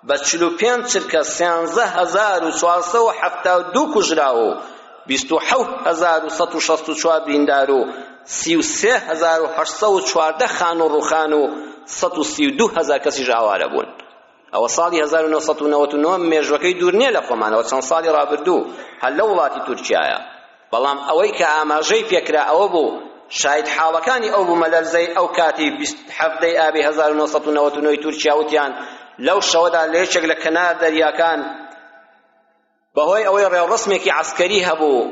Speaker 1: بە چل و پێنج چرکە سیانزە هەزار و چوار سەد و حەفتا و دوو کوژراو و بیست و حەوت هەزار و سەد و شەست و چوار بریندار و سی و سێ هەزار و هەشت سەد و چواردە خانوو ڕووخان و سەد و سی و دوو هەزار کەسیش ئاوارە بوون ئەوە ساڵی هەزار و نۆ سەد و نەوەد و نۆ مێژوەکەی دوور نییە لە خۆمانەوە چەند ساڵی ڕابردوو هەر لە وڵاتی تورکیایە بەڵام ئەوەی کە ئاماژەی پێکرا ئەوە بوو شاید حاڵەکانی ئەو بوومەلەرزەی ئەو کاتی حەڤدەی ئابی هەزار و نۆ سەد و نەوەد و نۆی تورکیا وتیان لەو شەوەدا لە یەکێک لە کەنار دەریاکان بەهۆی ئەوەی ڕێوڕەسمێکی عەسکەری هەبوو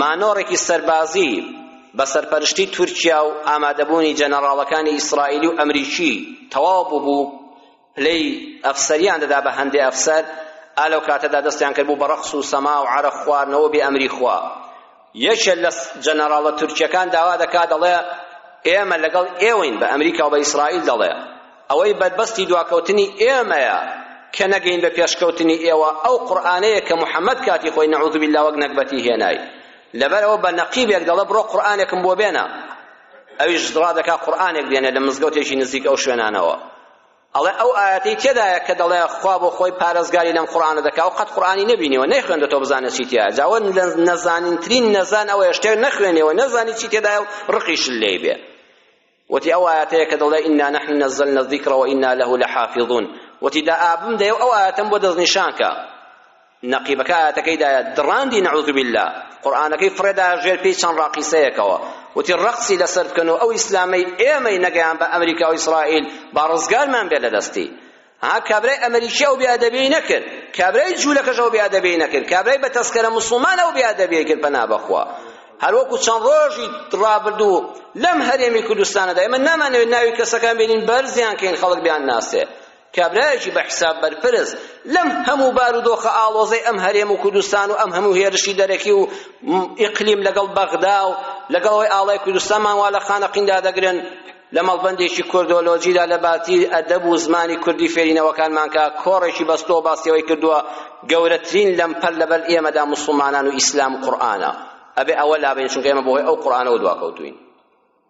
Speaker 1: مانۆڕێکی سەربازی بە سەرپەرشتی تورکیا و ئامادەبوونی جەنەراڵەکانی ئیسرائیلی و ئەمریکی تەواو بووبوو پلەی ئەفسەریان دەدا بە هەندێ ئەفسەر ئالەو کاتەدا دەستیان کرد بوو بە ڕەقس و سەما و عەرەق خواردنەوە بێ ئەمری خوا یەکێ لە جەنەراڵە تورکیەکان داوا دەکات دەڵێ ئێمە لەگەڵ ئێوەین بە ئەمریکا و بە ئیسرائیل دەڵێ ئەوەی بەربەستی دواکەوتنی ئێمەیە کە نەگەین بە پێشکەوتنی ئێوە ئەو قورئانەیە کە محمد کاتی خۆی نعوذ باللە وەک نەگبەتی هێنای لەبەر ئەوە بە نەقیبێک دەڵێ بڕۆ قورئانێکم بۆ بێنە ئەویش دڕا دەکا قورئانێک دێنێ لە مزگەوتێکی نزیک ئەو شوێنانەوە ئەڵێ ئەو ئاەتی تێدایە کە دەڵێ خوا بۆ خۆی پارێزگاری لەم قورئانە دەکا و قەت قورئانی نەبینیوە نەیخوێندەتەوە بزانێت چی تێدایە جاوە نەزانینترین نەزان ئەوەیە شتێک نەخوێنێەوە نەزانی چی تێدایە و ڕقیش لێی بێ وتی ئەو ئایەتەیە کە دەڵێ ئینا نحن نزلنا الذکر وئینا له لحافظون وتی دا ئابم دەیە و ئەو ئایەتەم بۆ دەستنیشان کە نەقیبەکە ئاەتەکەی دایە دڕاندی نەعوذ باللە قورئانەکەی فڕێدا ژێر پێی چەند ڕاقیسەیەکەوە وتی ڕەقسی لەسەر بکەن و ئەو ئیسلامەی ئێمەی نەگەیان بە ئەمریکا و ئیسرائیل با ڕزگارمان بێ لە دەستی ها کابرای ئەمریکی ئەو بێئەدەبیەی نەکرد کابرای جوولەکەش ئەو بێئەدەبیەی نەکرد کابرای بە تەسکەرە موسڵمان ئەو بێئەدەبیەی کرد پەنا بەخوا هەروەکو چەند ڕۆژی ڕابردوو لەم هەرێمی کوردستانەدا ئێمە نامانەوێت ناوی کەسەکان بێنین بەرزیان کەین خەڵک بیان ناسێ کابرایەکی بە حساب بەرپرس لەم هەموو بار و دۆخە ئاڵۆزەی ئەم هەرێم و کوردستان و ئەم هەموو هێرشی دەرەکی و ئیقلیم لەگەڵ بەغدا و لەگەڵ ئەوەی ئاڵای کوردستانمان وا لە خانەقیندا دەگرن لە مەڵبەندێکی کوردۆلۆجیدا لە باتیر ئەدەب و زمانی کوردی فێری نەوەکانمان کە کۆڕێکی بەستووە و باسی ئەوەی کردووە گەورەترین لەمپەر لەبەر ئێمەدا موسڵمانان و ئیسلام و قورئانە ئەبێ ئەوە لابەین چونکە ئێمە بەهۆی ئەو قورئانەوە دواکەوتووین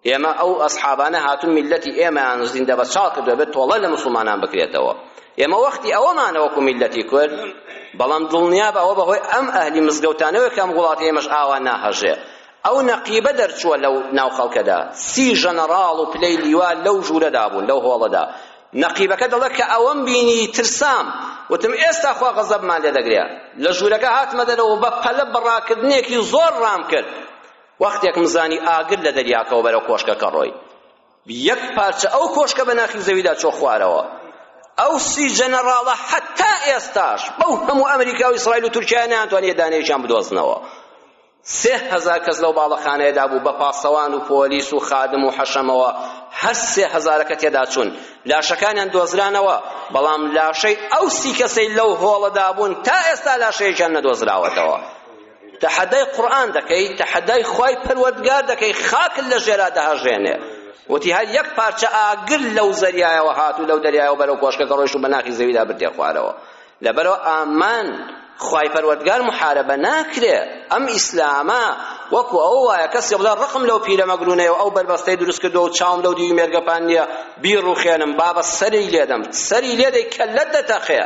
Speaker 1: ئێمە ئەو ئەسحابانە هاتون میلەتی ئێمەیان زیندە بە چاڵ کردووە بێت تۆڵە لە موسڵمانان بکرێتەوە ئێمە وەختی ئەوەمانە وەکو میلەتی کورد بەڵام دڵنیا بە ئەوە بەهۆی ئەم ئەهلی مزگەوتانەوە کەم وڵاتی ئێمەش ئاوا ناهەژێ ئەو نەقیبە دەرچووە لەو ناو خەڵکەدا، سی ژەنەڕاڵ و پلەی لیوا لەو ژوورەدا بوون، لەو هۆڵەدا. نەقیبەکە دەڵێت کە ئەوەم بینی ترسام، وتم ئێستا خوا غەزەبمان لێ دەگرێ. لە ژوورەکە هاتمە دەرەوە و بە پەلە بە ڕاکردنێکی زۆر ڕام کرد. وەختێکم زانی ئاگر لە دەریاکەوە بەرەو کۆشکەکە ڕۆی. یەک پارچە ئەو کۆشکە بە ناخی زەویدا چۆ خوارەوە. ئەو سی ژەنەڕاڵە هەتا ئێستاش بەو هەموو ئەمریکا و ئیسرائیل و تورکیایە نەیانتوانییە دانەیەکیان بدۆزنەوە. سێ هەزار کەس لەو باڵەخانەیەدا بوو، بە پاسەوان و پۆلیس و خادم و حەشەمەوە، هەر سێ هەزارەکە تێدا چوون. لاشەکانیان دۆزرانەوە، بەڵام لاشەی ئەو سی کەسەی لەو هۆڵەدا بوون، تا ئێستا لاشەیەکیان نەدۆزراوەتەوە. تەحەدای قورئان دەکەی، تەحەدای خوای پەروەردگار دەکەی، خاکت لە ژێرا دەهەژێنێ. وتی هەر یەک پارچە ئاگر لەو زەریایەوە هات و لەو دەریایەوە بەرەو کۆشکەکە ڕۆیشت و بە ناخی زەویدا بردیە خوارەوە. لەبەرئەوە ئامان خوای پەروەردگار محاربە ناکرێ ئەم ئیسلامە وەکو ئەو وایە کەسێ بڵێ ڕقم لەو پیرە مەگرونەیە و ئەو بەربەستەی دروست کردووە و چاوم لەو دیوی مێرگەپان نییە بیڕوخێنم بابە سەری لێدەم سەری لێدەی کەللەت دەتەقێ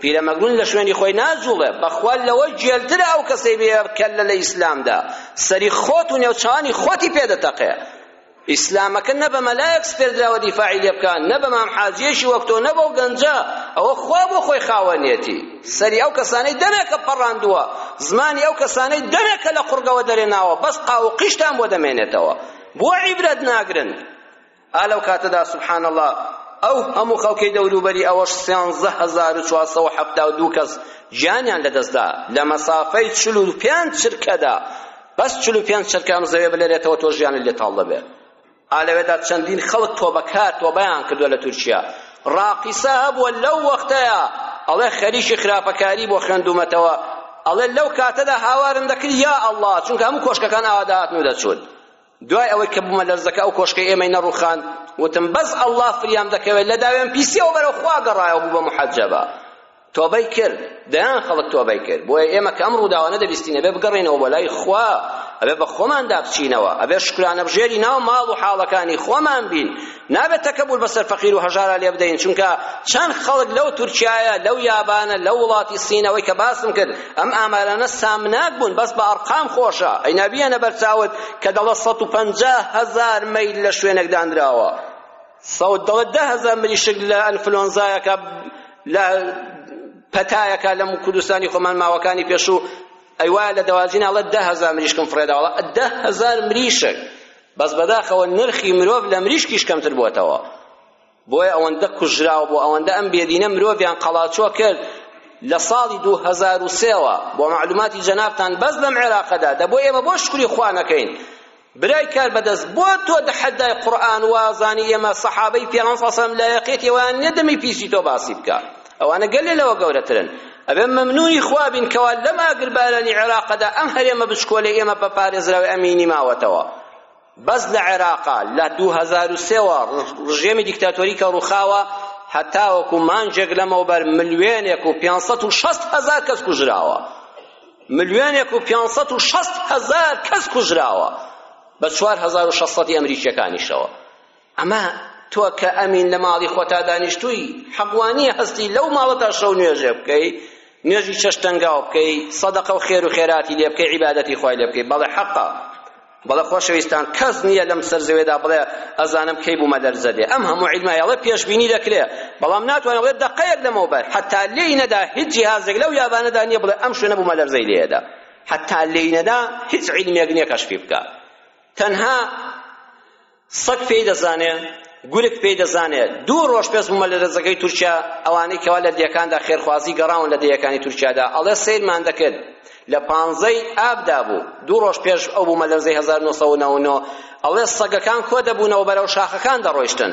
Speaker 1: پیرە مەگرون لە شوێنی خۆی ناجوڵێ بەخوا لەوە جێلترە ئەو کەسەی بێ کەللە لە ئیسلامدا سەری خۆت و نێوچانی خۆتی پێ دەتەقێ ئیسلامەکە نە بە مەلایەک سپێردراوە دیفاعی لێ بکات نە بە مام حاجییەکی وەک تۆ نە بەو گەنجە ئەوە خوا بۆ خۆی خاوەنیەتی سەری ئەو کەسانەی دەمێکە پەڕاندووە زمانی ئەو کەسانەی دەمێکە لە قوڕگەوە دەرێناوە بەس قاو و قیشتان بۆ دەمێنێتەوە بۆ عیبرەت ناگرن ئا لەو کاتەدا سبحان الله ئەو هەموو خەڵکی دەوروبەری ئەوەش سیانزە هەزار و چوار سەد و حەفتا و دوو کەس گیانیان لەدەستدا لە مەسافەی چل و پێنج چرکەدا بەس چل و پێنج چرکە ئەم زەویە بلێرێتەوە تۆ ژیانت لێ تاڵ دەبێت ئا لەوێدا چەندین خەڵک تۆبەکار تۆبەیان کردووە لە تورکیا ڕاقیسە هەبووە لەو وەختەیە ئەڵێ خەریکی خراپەکاری بۆ خوێندومەتەوە ئەڵێ لەو کاتەدا هاوارم دەکرد یا ئەڵڵا چونکە هەموو کۆشکەکان ئاوا دەهاتن و دەچوون دوای ئەوەی کە بوومە لەرزەکە ئەو کۆشکەی ئێمەی نەڕوخاند وتم بەس ئەڵڵا فریام دەکەوێت لە داوێن پیسیەوە بەرەو خوا گەڕایەوە بوو بە محەجەبە تۆبەی کرد، دەیان خەڵک تۆبەی کرد، بۆیە ئێمە کە ئەم ڕووداوانە دەبیستین ئەبێ بگەڕێینەوە بۆ لای خوا، ئەبێ بە خۆماندا بچینەوە، ئەبێ شوکرانەبژێری ناو ماڵ و حاڵەکانی خۆمان بین، نابێت تەکەبول بەسەر فەقیر و هەژارا لێ بدەین، چونکە چەند خەڵک لەو تورکیایە، لەو یابانە، لەو وڵاتی سین ئەوەی کە باسم کرد، ئەم ئامارانە سامناک بوون، بەس بە ئەڕقام خۆشە، ئەینا بیەنە بەرچاوت کە دەڵێ سەد و پەنجا هەزار مەیل لە شوێنێک دانراوە، سەوت دەڵێت دە هەزار مریشک لە ئەنفلۆنزایەکە لە پەتایەکە لەم کوردستانی خۆمان ماوەکانی پێشوو ئەیوا لە دەواجین ئەڵێ دە هەزار مریشکم فڕێداوەڵە دە هەزار مریشک بەس بەداخەوە نرخی مرۆڤ لە مریشکیش کەمتر بووەتەوە بۆیە ئەوەندە کوژراوە بۆ ئەوەندە ئەم بێدینە مرۆڤیان قەڵاچۆ کرد لە ساڵی 2023ەوە بۆ معلوماتی جەنابتان بەس لەم عێراقەدا دەبۆ ئێمە بۆ شکری خوا نەکەین برای کاربەدەست بۆ تۆ دەحەدای قورئان وازانی ئێمە سەحابەی پێغەمبەر صلی سەلام لایەقێتی ئەوان نیە دەمی پیسی تۆ باسی بکە ئەوانە گەلێ لەوە گەورەترن ئەبێ مەمنونی خوا بین کەوا لەم ئاگربارانی عێراقەدا ئەم هەرێمە بچکۆلە ئێمە بە پارێزراوی ئەمینی ماوەتەوە بەس لە عێراقا لە 2003 وە ڕژێمی دیکتاتۆری کە ڕوخاوە هەتاوەکو مانجێک لەمەوبەر ملیۆنێک و 560 هەزار کەس کوژراوە ملیۆنێک و پێنج سەد و شەست هەزار کەس کوژراوە بە چوار هەزار و شەش سەدی ئەمریکیەکانیشەوە ئەمە تۆ کە ئەمین لە ماڵی خۆتا دانیشتووی حەقوانیە هەستی لەو ماڵەتا شەو نوێژێ بکەی نوێژی چەشتەنگاو بکەی سەدەقە و خێر و خێراتی لێ بکەی عیبادەتی خوای لێ بکەی بەڵێ حەقە بەڵێ خۆشەویستان کەس نییە لەم سەر زەوێدا بڵێ ئەزانم کەی بوومە لەرزە دێ ئەم هەموو عیلمە ئەڵێ پێشبینی دەکرێ بەڵام ناتوانێ بڵێ دەقەیەک لەمەوبەر حەتا لێی نەدا هیچ جیهازێک لەو یابانەدا نییە بڵێ ئەم شوێنە بوومە لەرزەی لێدا حەتا لێی نەدا هیچ عیلمێک نییە کەشفی بکا تەنها سەگ پێی دەزانێ، گورگ پێی دەزانێ. دوو ڕۆژ پێش بوومە لە دەزەگەی تورکیا، ئەوانەی کەوا لە دێکاندا خێرخوازی گەڕاون لە دێیەکانی تورکیادا، ئەڵێ سەیرمان دەکرد. لە پانزەی ئابدا بوو، دوو ڕۆژ پێش ئەو بوومەلەرزەی هەزار و نۆ سەد و نەوە و نۆ، ئەڵێ سەگەکان کۆ دەبوونەوە بەرەو شاخەکان دەڕۆیشتن.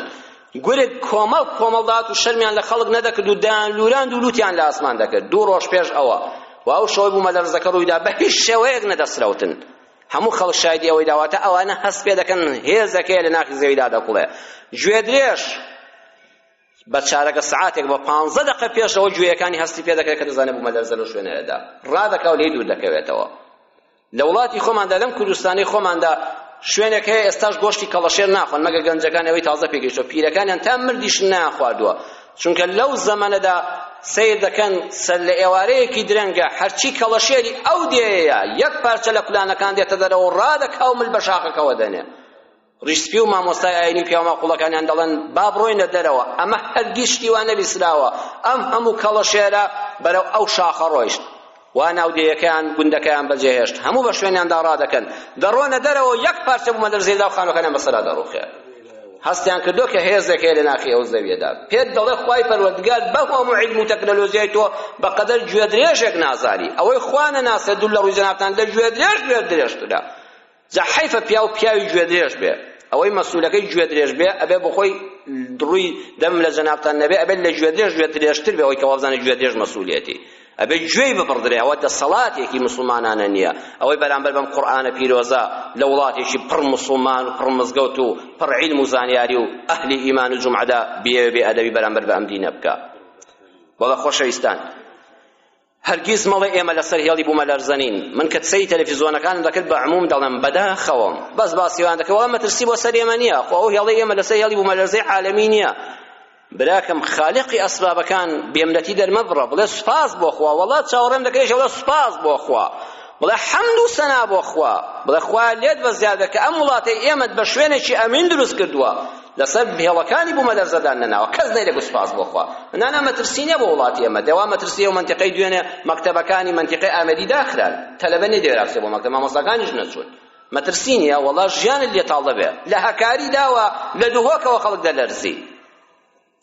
Speaker 1: گورگ کۆمەڵ کۆمەڵ دەهات و شەرمیان لە خەڵک نەدەکرد و دەیانلووراند و لووتیان لە ئاسمان دەکرد. دوو ڕۆژ پێش ئەوە و ئەو شەوەی بوومەلەرزەکە ڕوویدا بە هیچ شێوەیەک نەدەسرەوتن. هەموو خەڵک شایدی ئەوەی داواتە ئەوانە هەست پێ دەکەن هێزەکەیە لە ناخی زەویدا دەکوڵێ گوێدرێژ بە چارەکە سعاتێک بە پانزە دەقە پێش ئەوە گوێیەکانی هەستی پێ دەکرێت کە دەزانێت بوومە لەرزە لە شوێنەدا ڕادەکا و لێ دوور دەکەوێتەوە لە وڵاتی خۆماندا لەم کوردستانی خۆماندا شوێنێک هەیە ئێستاش گۆشتی کەڵەشێر ناخۆن مەگە گەنجەکان ئەوەی تازە پێگەیشتوە پیرەکانیان تا مردیش ناخواردووە چونکە لەو زەمەنەدا سەیر دەکەن سەر لە ئێوارەیەکی درەنگە هەرچی کەڵەشێری ئەو دێیە یەک پارچە لە کولانەکان دێتە دەرەوە و ڕادەکا و مل بە شاخەکەوە دەنێ ڕیشسپی و مامۆستای ئاینی پیاما قوڵەکانیان دەڵێن با بڕۆینە دەرەوە ئەمە هەرگیز شتیوان نەبیسراوە ئەم هەموو کەڵەشێرە بەرەو ئەو شاخە ڕۆیشت وا ناودێیەکەیان گوندەکەیان بەجێهێشت، هەموو بە شوێنیاندا ڕادەکەن، دەڕۆنە دەرەوەو یەک پارچە بوومە لەرزێداو خانوەکانیان بەسەرا دەڕوخێ. هەستیان کردووە کە هێزێک هەیە لە ناخی ئەو زەویەدا پێت دەڵێ خوای پەروەردگار بەو هەموو عیلم و تەکنەلۆژیای تۆ بەقەدەر گوێدرێژێک نازانی، ئەوەی خوا نەناسێ دوور لە ڕووی جەنابتان لە گوێدرێژ گوێدرێژترە. جا حەیفە پیاو پیاوی گوێ درێژ بێ ئەوەی مەسولەکەی گوێ درێژ بێ ئەبێ بۆخۆی دڕوی دەم لە جەنابتان نەبێ ئەبێ لە گوێ درێژ گوێ درێژتر بێ ئەوەی کە وابزانێ گوێ درێژ مەسولیەتی ئەبێ گوێی ببڕدرێ ئەوە دەسەڵاتێکی مسوڵمانانە نییە ئەوەی بەرامبەر بەم قورئانە پیرۆزە لە وڵاتێکی پڕ مسوڵمان و پڕ مزگەوت و پڕ عیلم و زانیاری و ئەهلی ئیمان و جومعەدا بێ بێ ئەدەبی بەرامبەر بە ئەم دینە بکە وەڵە خۆشەویستان هەرگیز مەڵێ ئێمە لەسەر هێڵی بوومەلەرزە نین من کە سەیری تەلەفیزۆنەکانم دەکرد بە عموم دەڵێم بەداخەوەم بەس باسی ئەوان دەکەم وەڵا مەترسی بۆ سەر ئێمە نییە خۆ ئەو هێڵەی ئێمە لەسەر هێڵی بوومەلەرزەی عالەمی نییە براکەم خالقی ئەسبابەکان بێمنەتی دەرمەبڕە بڵێ سوپاس بۆ خوا وەڵا چاوەڕێم دەکرێت ژەوڵە سوپاس بۆ خوا بڵێ حەمد و سەنا بۆ خوا بڵێ خوا لێت بە زیادە کە ئەم وڵاتەی ئێمەت بە شوێنێکی ئەمین دروست کردووە لەسەر هێڵەکانی بوومەلەرزەدان نەناوە کەس نەیلێگوت سوپاس بۆ خوا نانا مەترسی نیە بۆ وڵاتی ئێمە دەوا مەترسی ئەو مەنتیقەی دوێنێ مەکتەبەکانی مەنتیقەی ئامەدی داخران تەلەبە نەیدەوێرا بچێ بۆ مەکتەب مامۆستاکانیش نەچوون مەترسی نیە وەڵا ژیانت لێ تاڵ دەبێ لە هەکاری داوە لە دهۆکەوە خەڵک دەلەرزی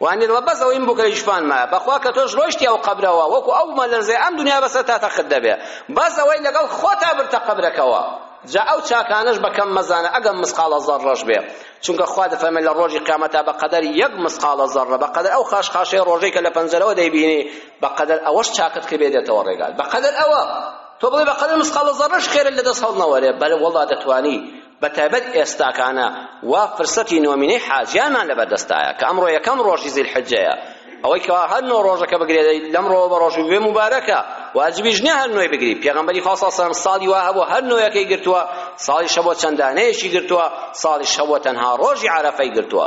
Speaker 1: وانیت وە بەس ئەوەی من بۆ گەیشتمان مایە بەخوا کە تۆش ڕۆیشتی ئەو قەبرەوە وەکو ئەو مەلەرزەی ئەم دنیا بەسەر تا تەخت دەبێ بەس ئەوەی لەگەڵ خۆتا بردتە قەبرەکەوە جا ئەو چاکانەش بە کەم مەزانە ئەگەم مسقاڵە زەڕڕەش بێ چونکە خوا دەفەرمێت لە ڕۆژی قیامەتا بە قەدەر یەک مسقاڵە زەڕڕە بە قەدەر ئەو خاشخاشەی ڕۆژەی کە لە پەنجەرەوە دەیبینی بە قەدەر ئەوەش چاکت کردێ دێتەوە ڕێگات بە قەدەر ئەوە تۆ بڵێ بە قەدەر مسقاڵە زەڕڕەش خێرە لە دەست هەڵنەوەرێ بەلە وەڵڵا دەتوانی بە تایبەت ئێستاکانە وا فرسەتی نۆمینەی حاجیانمان لە بەردەستایە کە ئەمڕۆ یەکەم ڕۆژی زیلحجەیە ئەوەی کەوا هەر نۆ ڕۆژەکە بگرێت لەمڕۆوە بە ڕۆژی بێ موبارەکە واجبیش نیە هەر نۆی بگری پێغەمبەری خوا صلی الله ساڵی وا هەبوو هەر نۆیەکەی گرتووە ساڵیش هەبوو چەندانەیەکی گرتووە ساڵیش هەبوو تەنها ڕۆژی عەرەفەی گرتووە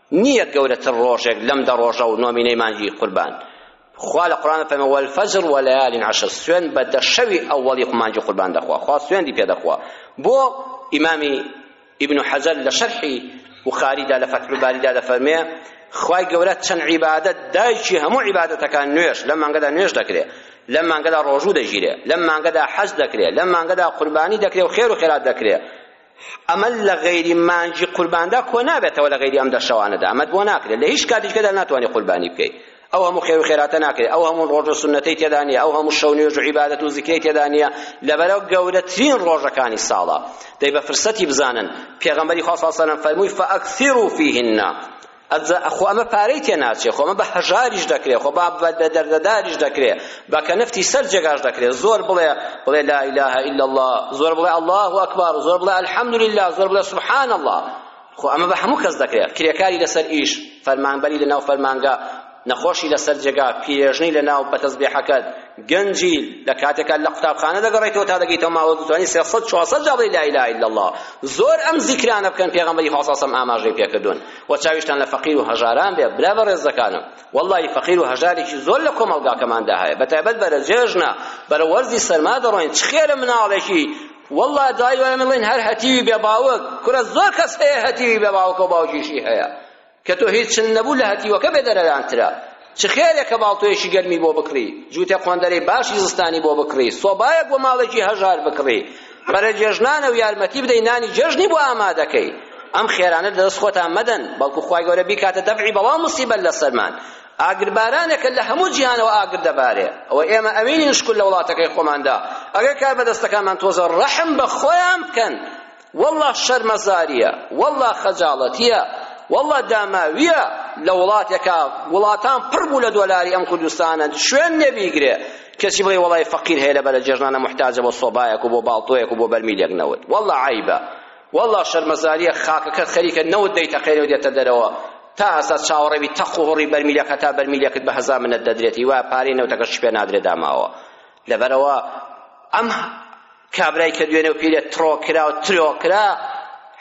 Speaker 1: نییە گەورەتر ڕۆژێک لەم دە ڕۆژە و نۆمینەی مانگی قوربان خوا لە قورئان فەرمێ والفجر وليال عشر سوێن بە دە شەوی ئەوەڵی مانگی قوربان دەخوا خوا سوێندی پێ دەخوا بۆ ئیمامی ابن حەجەر لە شەرحی بخاریدا لە فەتح الباریدا دەفەرمێ خوای گەورە چەند عیبادەت دایکی هەموو عیبادەتەکان نوێش لەم مانگەدا نوێش دەکرێ لەم مانگەدا ڕۆژوو دەگیرێ لەم مانگەدا حەج دەکرێ لەم مانگەدا قوربانی دەکرێ و خێر و خێرات دەکرێ ئەمە لە غەیری مانگی قورباندا کۆ نابێتەوە لە غەیری ئەم دە شەوانەدا ئەمەت بۆ ناکرێت لە هیچ کاتیشکەدا ناتوانێت قوربانی بکەیت ئەو هەموو خێر و خێراتە ناکرێت ئەو هەموو ڕۆژ و سنەتەی تێدا نییە ئەو هەموو شەو نوێژ و عیبادەت و زیکرەی تێدا نییە لەبەرەو گەورەترین ڕۆژەکانی ساڵە دەی بە فرسەتی بزانن پێغەمبەری خوا صلی الله علیه و سلم فەرمووی فاکثروا فیهن ئەجا خۆ ئەمە پارەی تێ ناچێ خۆ ئەمە بە هەژاریش دەکرێ خۆ با بە دەردەداریش دەکرێ بە کەنفتی سەر جێگاش دەکرێ زۆر بڵێ بڵێ لا اله الا الله زۆر بڵێ الله اکبر زۆر بڵێ الحمد لله زۆر بڵێ سبحان الله خۆ ئەمە بە هەموو کەس دەکرێ کرێکاری لەسەر ئیش فەرمانبەری لەناو فەرمانگە نەخۆشی لەسەر جێگا، پیرێژنەی لەناو بە تەزبێحەکەت، گەنجیل، لە کاتێکا لە قوتابخانە دەگەڕێیتەوە تا دەگەیتەوە ماوەت توانی سێ سەد چوار سەد جار بڵێی لا الە الا اللە زۆر ئەم زیکرانە بکەن پێغەمبەری خوا صلی اللە علیه و سلم ئاماژەی پێکردوون و چاویشتان لە فەقیر و هەژاران بێ برا بەڕێزەکانم واللهی فەقیر و هەژارێکی زۆر لە کۆمەڵگاکەماندا هەیە بەتایبەت بەرە جێژنە بەرە وەرزی سەرما دەڕۆین چ خێرە مناڵێکی والله دوای وایە مڵین هەر هەتیوی بێ باوک کورە زۆر کەس هەیە هەتیوی بێ باوکە و باوکیشی هەیە کە تۆ هیچن نەبوو لە هەتیوەکە بێ دەرەرانترە چ خێرێکە باڵتۆیەکی گەرمی بۆ بکڕی جووتێ قۆندەرەی باشی زستانی بۆ بکڕی سۆبایەک بۆ ماڵێکی هەژار بکڕی بەرە جێژنانە و یارمەتی بدەی نانی جێژنی بۆ ئامادەکەی ئەم خێرانە دەست خۆتان مەدەن بەڵکو خوای گەورە بیکاتە دەفعی بەڵا و مصیبەت لەسەرمان ئاگربارانێکە لە هەموو جیهانەوە ئاگر دەبارێ ئەوە ئێمە ئەوینین شکل لە وڵاتەکەی خۆماندا ئەگەر کار بەدەستەکانمان تۆزە ڕەحم بە خۆیان بکەن واللە شەرمەزاریە واللە خەجاڵەتیە واللە داماویە لە وڵاتێکا وڵاتان پڕ بوو لە دۆلاری ئەم کوردستانە شوێن نەبیگرێ کەچی بڵێ وەڵای فەقیر هەیە لەبەرە جێژنانە محتاجە بۆ سۆبایەک و بۆ باڵتۆیەک و بۆ بەرمیلێک نەوت واللە عەیبە واللە شەرمەزاریە خاکەکەت خەریکە نەوت دەیتەقێنێ و دێتە دەرەوە تا ئەسا چاوەڕێ بی تەق و هۆڕی بەرمیلێک هەتا بەرمیلێکت بە هەزار منەت دەدرێت هیوا پارەی نەوتەکەش پێ نادرێ داماوە لەبەرەوە ئەم کابرای کە دوێنێ و پیرێ تڕۆ کرا و ترۆ کرا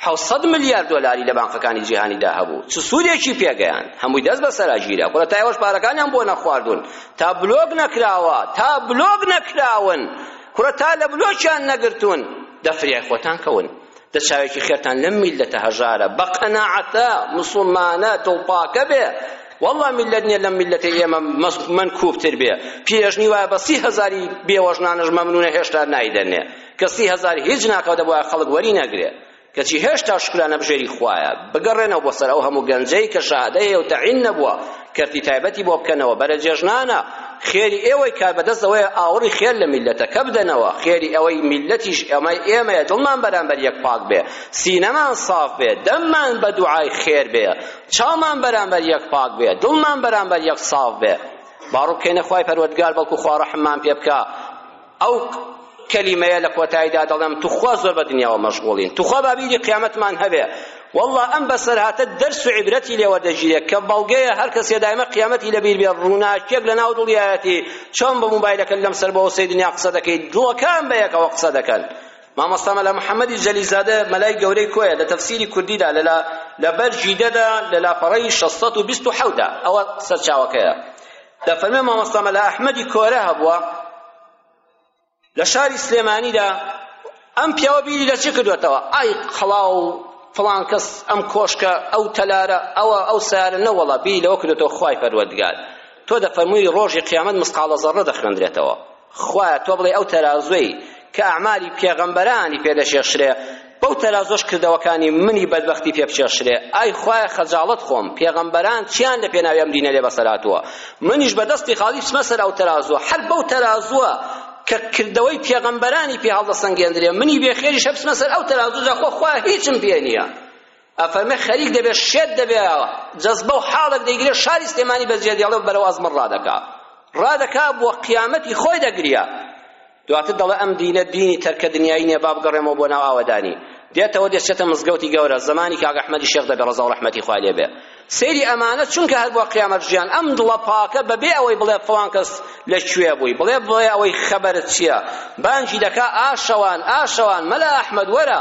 Speaker 1: حەوت سەد ملیار دۆلاری لە بانقەکانی جیهانیدا هەبوو چ سوودێکی پێگەیاند هەمووی دەست بەسەرا گیرا کوڕە تا ئێوەش پارەکانیان بۆ نەخواردوون تا بلۆک نەکراوە تا بلۆک نەکراون کوڕە تا لە بلۆکیان نەگرتوون دەفریای خۆتان کەون دە چاوێکی خێرتان لەم میللەتە هەژارە بە قەناعەتە مسوڵمانە دڵپاکە بێ والله ملت نیە لەم ملەتی ئێمە من کوبتر بێ پێشنی وایە بە سی هەزاری بێوەژنانش مەمنونە هێشتا نایدەنێ کە سی هەزار هیچ ناکەوتە بۆ خەڵک وەری نەگرێ کەچی هێشتا شکرانە بژێری خوایە بگەڕێنەوە بۆ سەر ئەو هەموو گەنجەی کە شادەیە و تەعین نەبووە کەرتی تایبەتی بۆ بکەنەوە بەرە جێژنانە خێری ئێوەی کاربەدەست ئەوەیە ئاوڕی خێر لە میلەتەکە بدەنەوە خێری ئەوەی میلەتیش ئەمەی ئێمەیە دڵمان بەرامبەر یەک پاک بێ سینەمان صاف بێ دەممان بە دوعای خێر بێ چاومان بەرامبەر یەک پاک بێ دڵمان بەرامبەر یەک صاف بێ باڕوو بکەینە خوای پەروەردگار بەڵکو خوا ڕەحممان پێ بکا ئەو کەلیمەیە لە کۆتایدا دەڵێم توخوا زۆر بە دنیاوە مەشغوڵین توخوا با بیری قیامەتمان هەبێ والله ئەم بەسەرهاتە دەرس و عیبرەتی لێوە دەگیرێت کە بەڵگەیە هەر کەسێ دایمە قیامەتی لەبیر بێ ڕووناکیەک لە ناو دڵیایەتی چۆن بە موبایلەکە لەم سەر بەوە سەی دنیا قسە دەکەی دڵەکان بە یەکەوە قسە دەکەن مامۆستا مەلا محەممەدی جەلیزادە مەلای گەورەی کۆیە لە تەفسیری کوردیدا لەلا لە بەرجی دەدا لە لاپەڕەی شەستەت و بیست و حەودا ئەوە سەرچاوەکەیە دەفەرمێ مامۆستا مەلا ئەحمەدی کۆرە هەبووە لە شاری سلێمانیدا ئەم پیاوە بیری لە چی کردوێتەوە ئای خەڵاو فڵان کەس ئەم کۆشکە ئەو تەلارە ئەوە ئەو سارە نەوەڵا بیری لەوە کردوێتەوە خوای پەروەردگار تۆ دەفەرمووی ڕۆژی قیامەت مسقاڵە زەڕە دەخوێندرێتەوە خوایە تۆ بڵێی ئەو تەرازوەی کە ئەعمالی پێغەمبەرانی پێ دەشێشرێ بەو تەرازۆش کردەوەکانی منی بەدبەختی پێ بچێشرێ ئای خوایە خەجاڵەت خۆم پێغەمبەران چیان لە پێناوی ئەم دینە لێ بەسەر هاتووە منیش بە دەستی خاڵی بچمە سەر ئەو تەرازوە هەر بەو تەرازوە کە کردەوەی پێغەمبەرانی پێ هەڵدەسەنگێندرێ منی بێخێریش هەبچمە سەر ئەو تەرازوجا خۆ خوا هیچم پێ نییە ئەفەرمێ خەریک دەبێ شێت دەبێ جەزبە و حاڵێک دەیگرێ شاری سلێمانی بەجێ دێڵێ و بەرەو ئەزمەڕ ڕادەکا ڕادەکا بۆ قیامەتی خۆی دەگریا دواتر دەڵێ ئەم دینە دینی تەرکە دنیایی نییە با بگەڕێمەوە بۆ ناو ئاوەدانی دێتەوە دەچێتە مزگەوتی گەورە زمانی کاک ئەحمەدی شێخ دەبێ ڕەزا و ڕەحمەتی خوای لێ بێ سەیری ئەمانە چونکە هەر بۆ قیامەت ژیان ئەم دڵە پاکە بەبێ ئەوەی بڵێ فڵان کەس لە کوێ بووی بڵێ بڵێ ئەوەی خەبەرت چییە بانگی دەکا ئاشەوان ئاشەوان مەلا ئەحمەد وەرە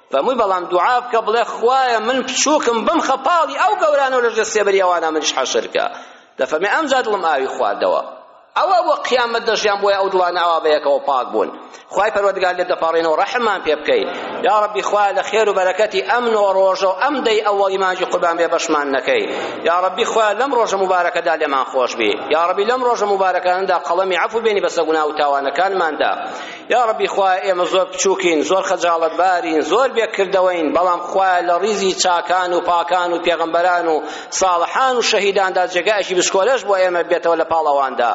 Speaker 1: فەرمووی بەڵام دوعا بکە بڵێ خوایە من بچووکم بم خەپاڵی ئەو گەورانە و لەژێر سێبەری ئەوانە منیش حەشر کە دەفەرمێ ئەمجا دڵم ئاوی خواردەوە ئەوە بۆ قیامەت دەژیان بۆیە ئەو دڵانە ئەوا بەیەکەوە پاک بوون خوای پەروەردگار لێ دەپاڕێنەوە ڕەحممان پێ بکەین یا ڕەبی خوا لە خێر و بەرەکەتی ئەم نۆ ڕۆژە و ئەم دەی ئەوەڵی مانجی قوربان بێ بەشمان نەکەی یا ڕەبی خوا لەم ڕۆژە مبارەکەدا لێمان خۆش بی یا ڕەبی لەم ڕۆژە مبارەکاندا قەڵەمی عەفو بێنی بەسە گونا و تاوانەکانماندا یاڕەبی خوایە ئێمە زۆر بچووکین زۆر خەجاڵەتبارین زۆر بێ کردەوەین بەڵام خوایە لە ڕیزی چاکان و پاکان و پێغەمبەران و ساڵحان و شەهیداندا جێگایەکی بچکۆلەش بۆ ئێمە بێتەوە لە پاڵ ئەواندا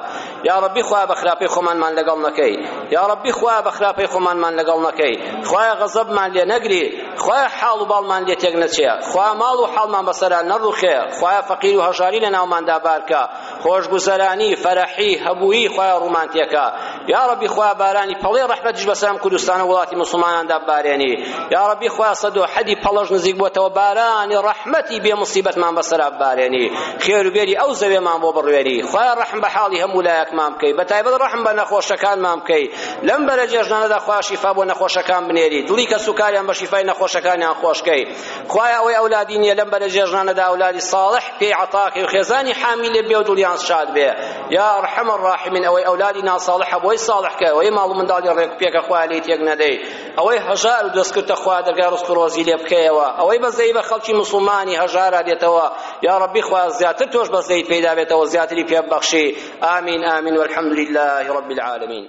Speaker 1: یاڕەبی خوایە بە خراپەی خۆمانمان لەگەڵ نەکەی یاڕەبی خوایە بە خراپەی خۆمانمان لەگەڵ نەکەی خوایە غەزەبمان لێ نەگری خوایە حاڵ و باڵمان لێ تێک نەچێ خوایە ماڵ و حاڵمان بەسەرا نەڕوخێ خوایە فەقیر و هەژاری لە ناوماندا بارکە خۆشگوزەرانی فەرحی هەبوویی خوایە ڕومانتێکە یاڕەبی خوایە بارانی پەڵەی ڕەحمەتیش بەسەر ئەم کوردستانە وڵاتی موسڵماناندا ببارێنی یاڕەبی خوایە سەد و حەدی پەڵەش نزیک بۆتەوە بارانی ڕەحمەتی بێ موسیبەتمان بەسەرا ببارێنی خێر و بێری ئەو زەوێمان بۆ بڕوێنی خوایە ڕەحم بە حاڵی هەموو لایەکمان بکەی بە تایبەت ڕەحم بە نەخۆشەکانمان بکەی لەم بەرە جێژنانەدا خوایە شیفا بۆ نەخۆشەکان بنێری دڵی کەسوکاریان بە شیفای نەخۆشەکانیان خۆشکەی خوایە ئەوەی ئەولادی نیە لەم بەرە جێژنانەدا ئەولادی صالح پێی عەتاقی و خێزانی حامی لێ بێ و دڵیان شاد بێ یا ارحم الراحمین ئەوەی ئەولادی ناصالحە بۆی صالح کە ئەوەی ماڵ و منداڵی ڕێک پێکە خوایە لێی تێک نەدەی ئەوەی هەژار و دەستکردە خوایە دەرگای ڕزق و ڕۆزی لێ بکەیەوە ئەوەی بەزەی بە خەڵکی مسلمانی هەژارا دێتەوە یا ربی خوایە زیاتر تۆش بەزەیت پێدا بێتەوە زیاتری پێ ببەخشی آمین آمین والحمد لله رب العالمین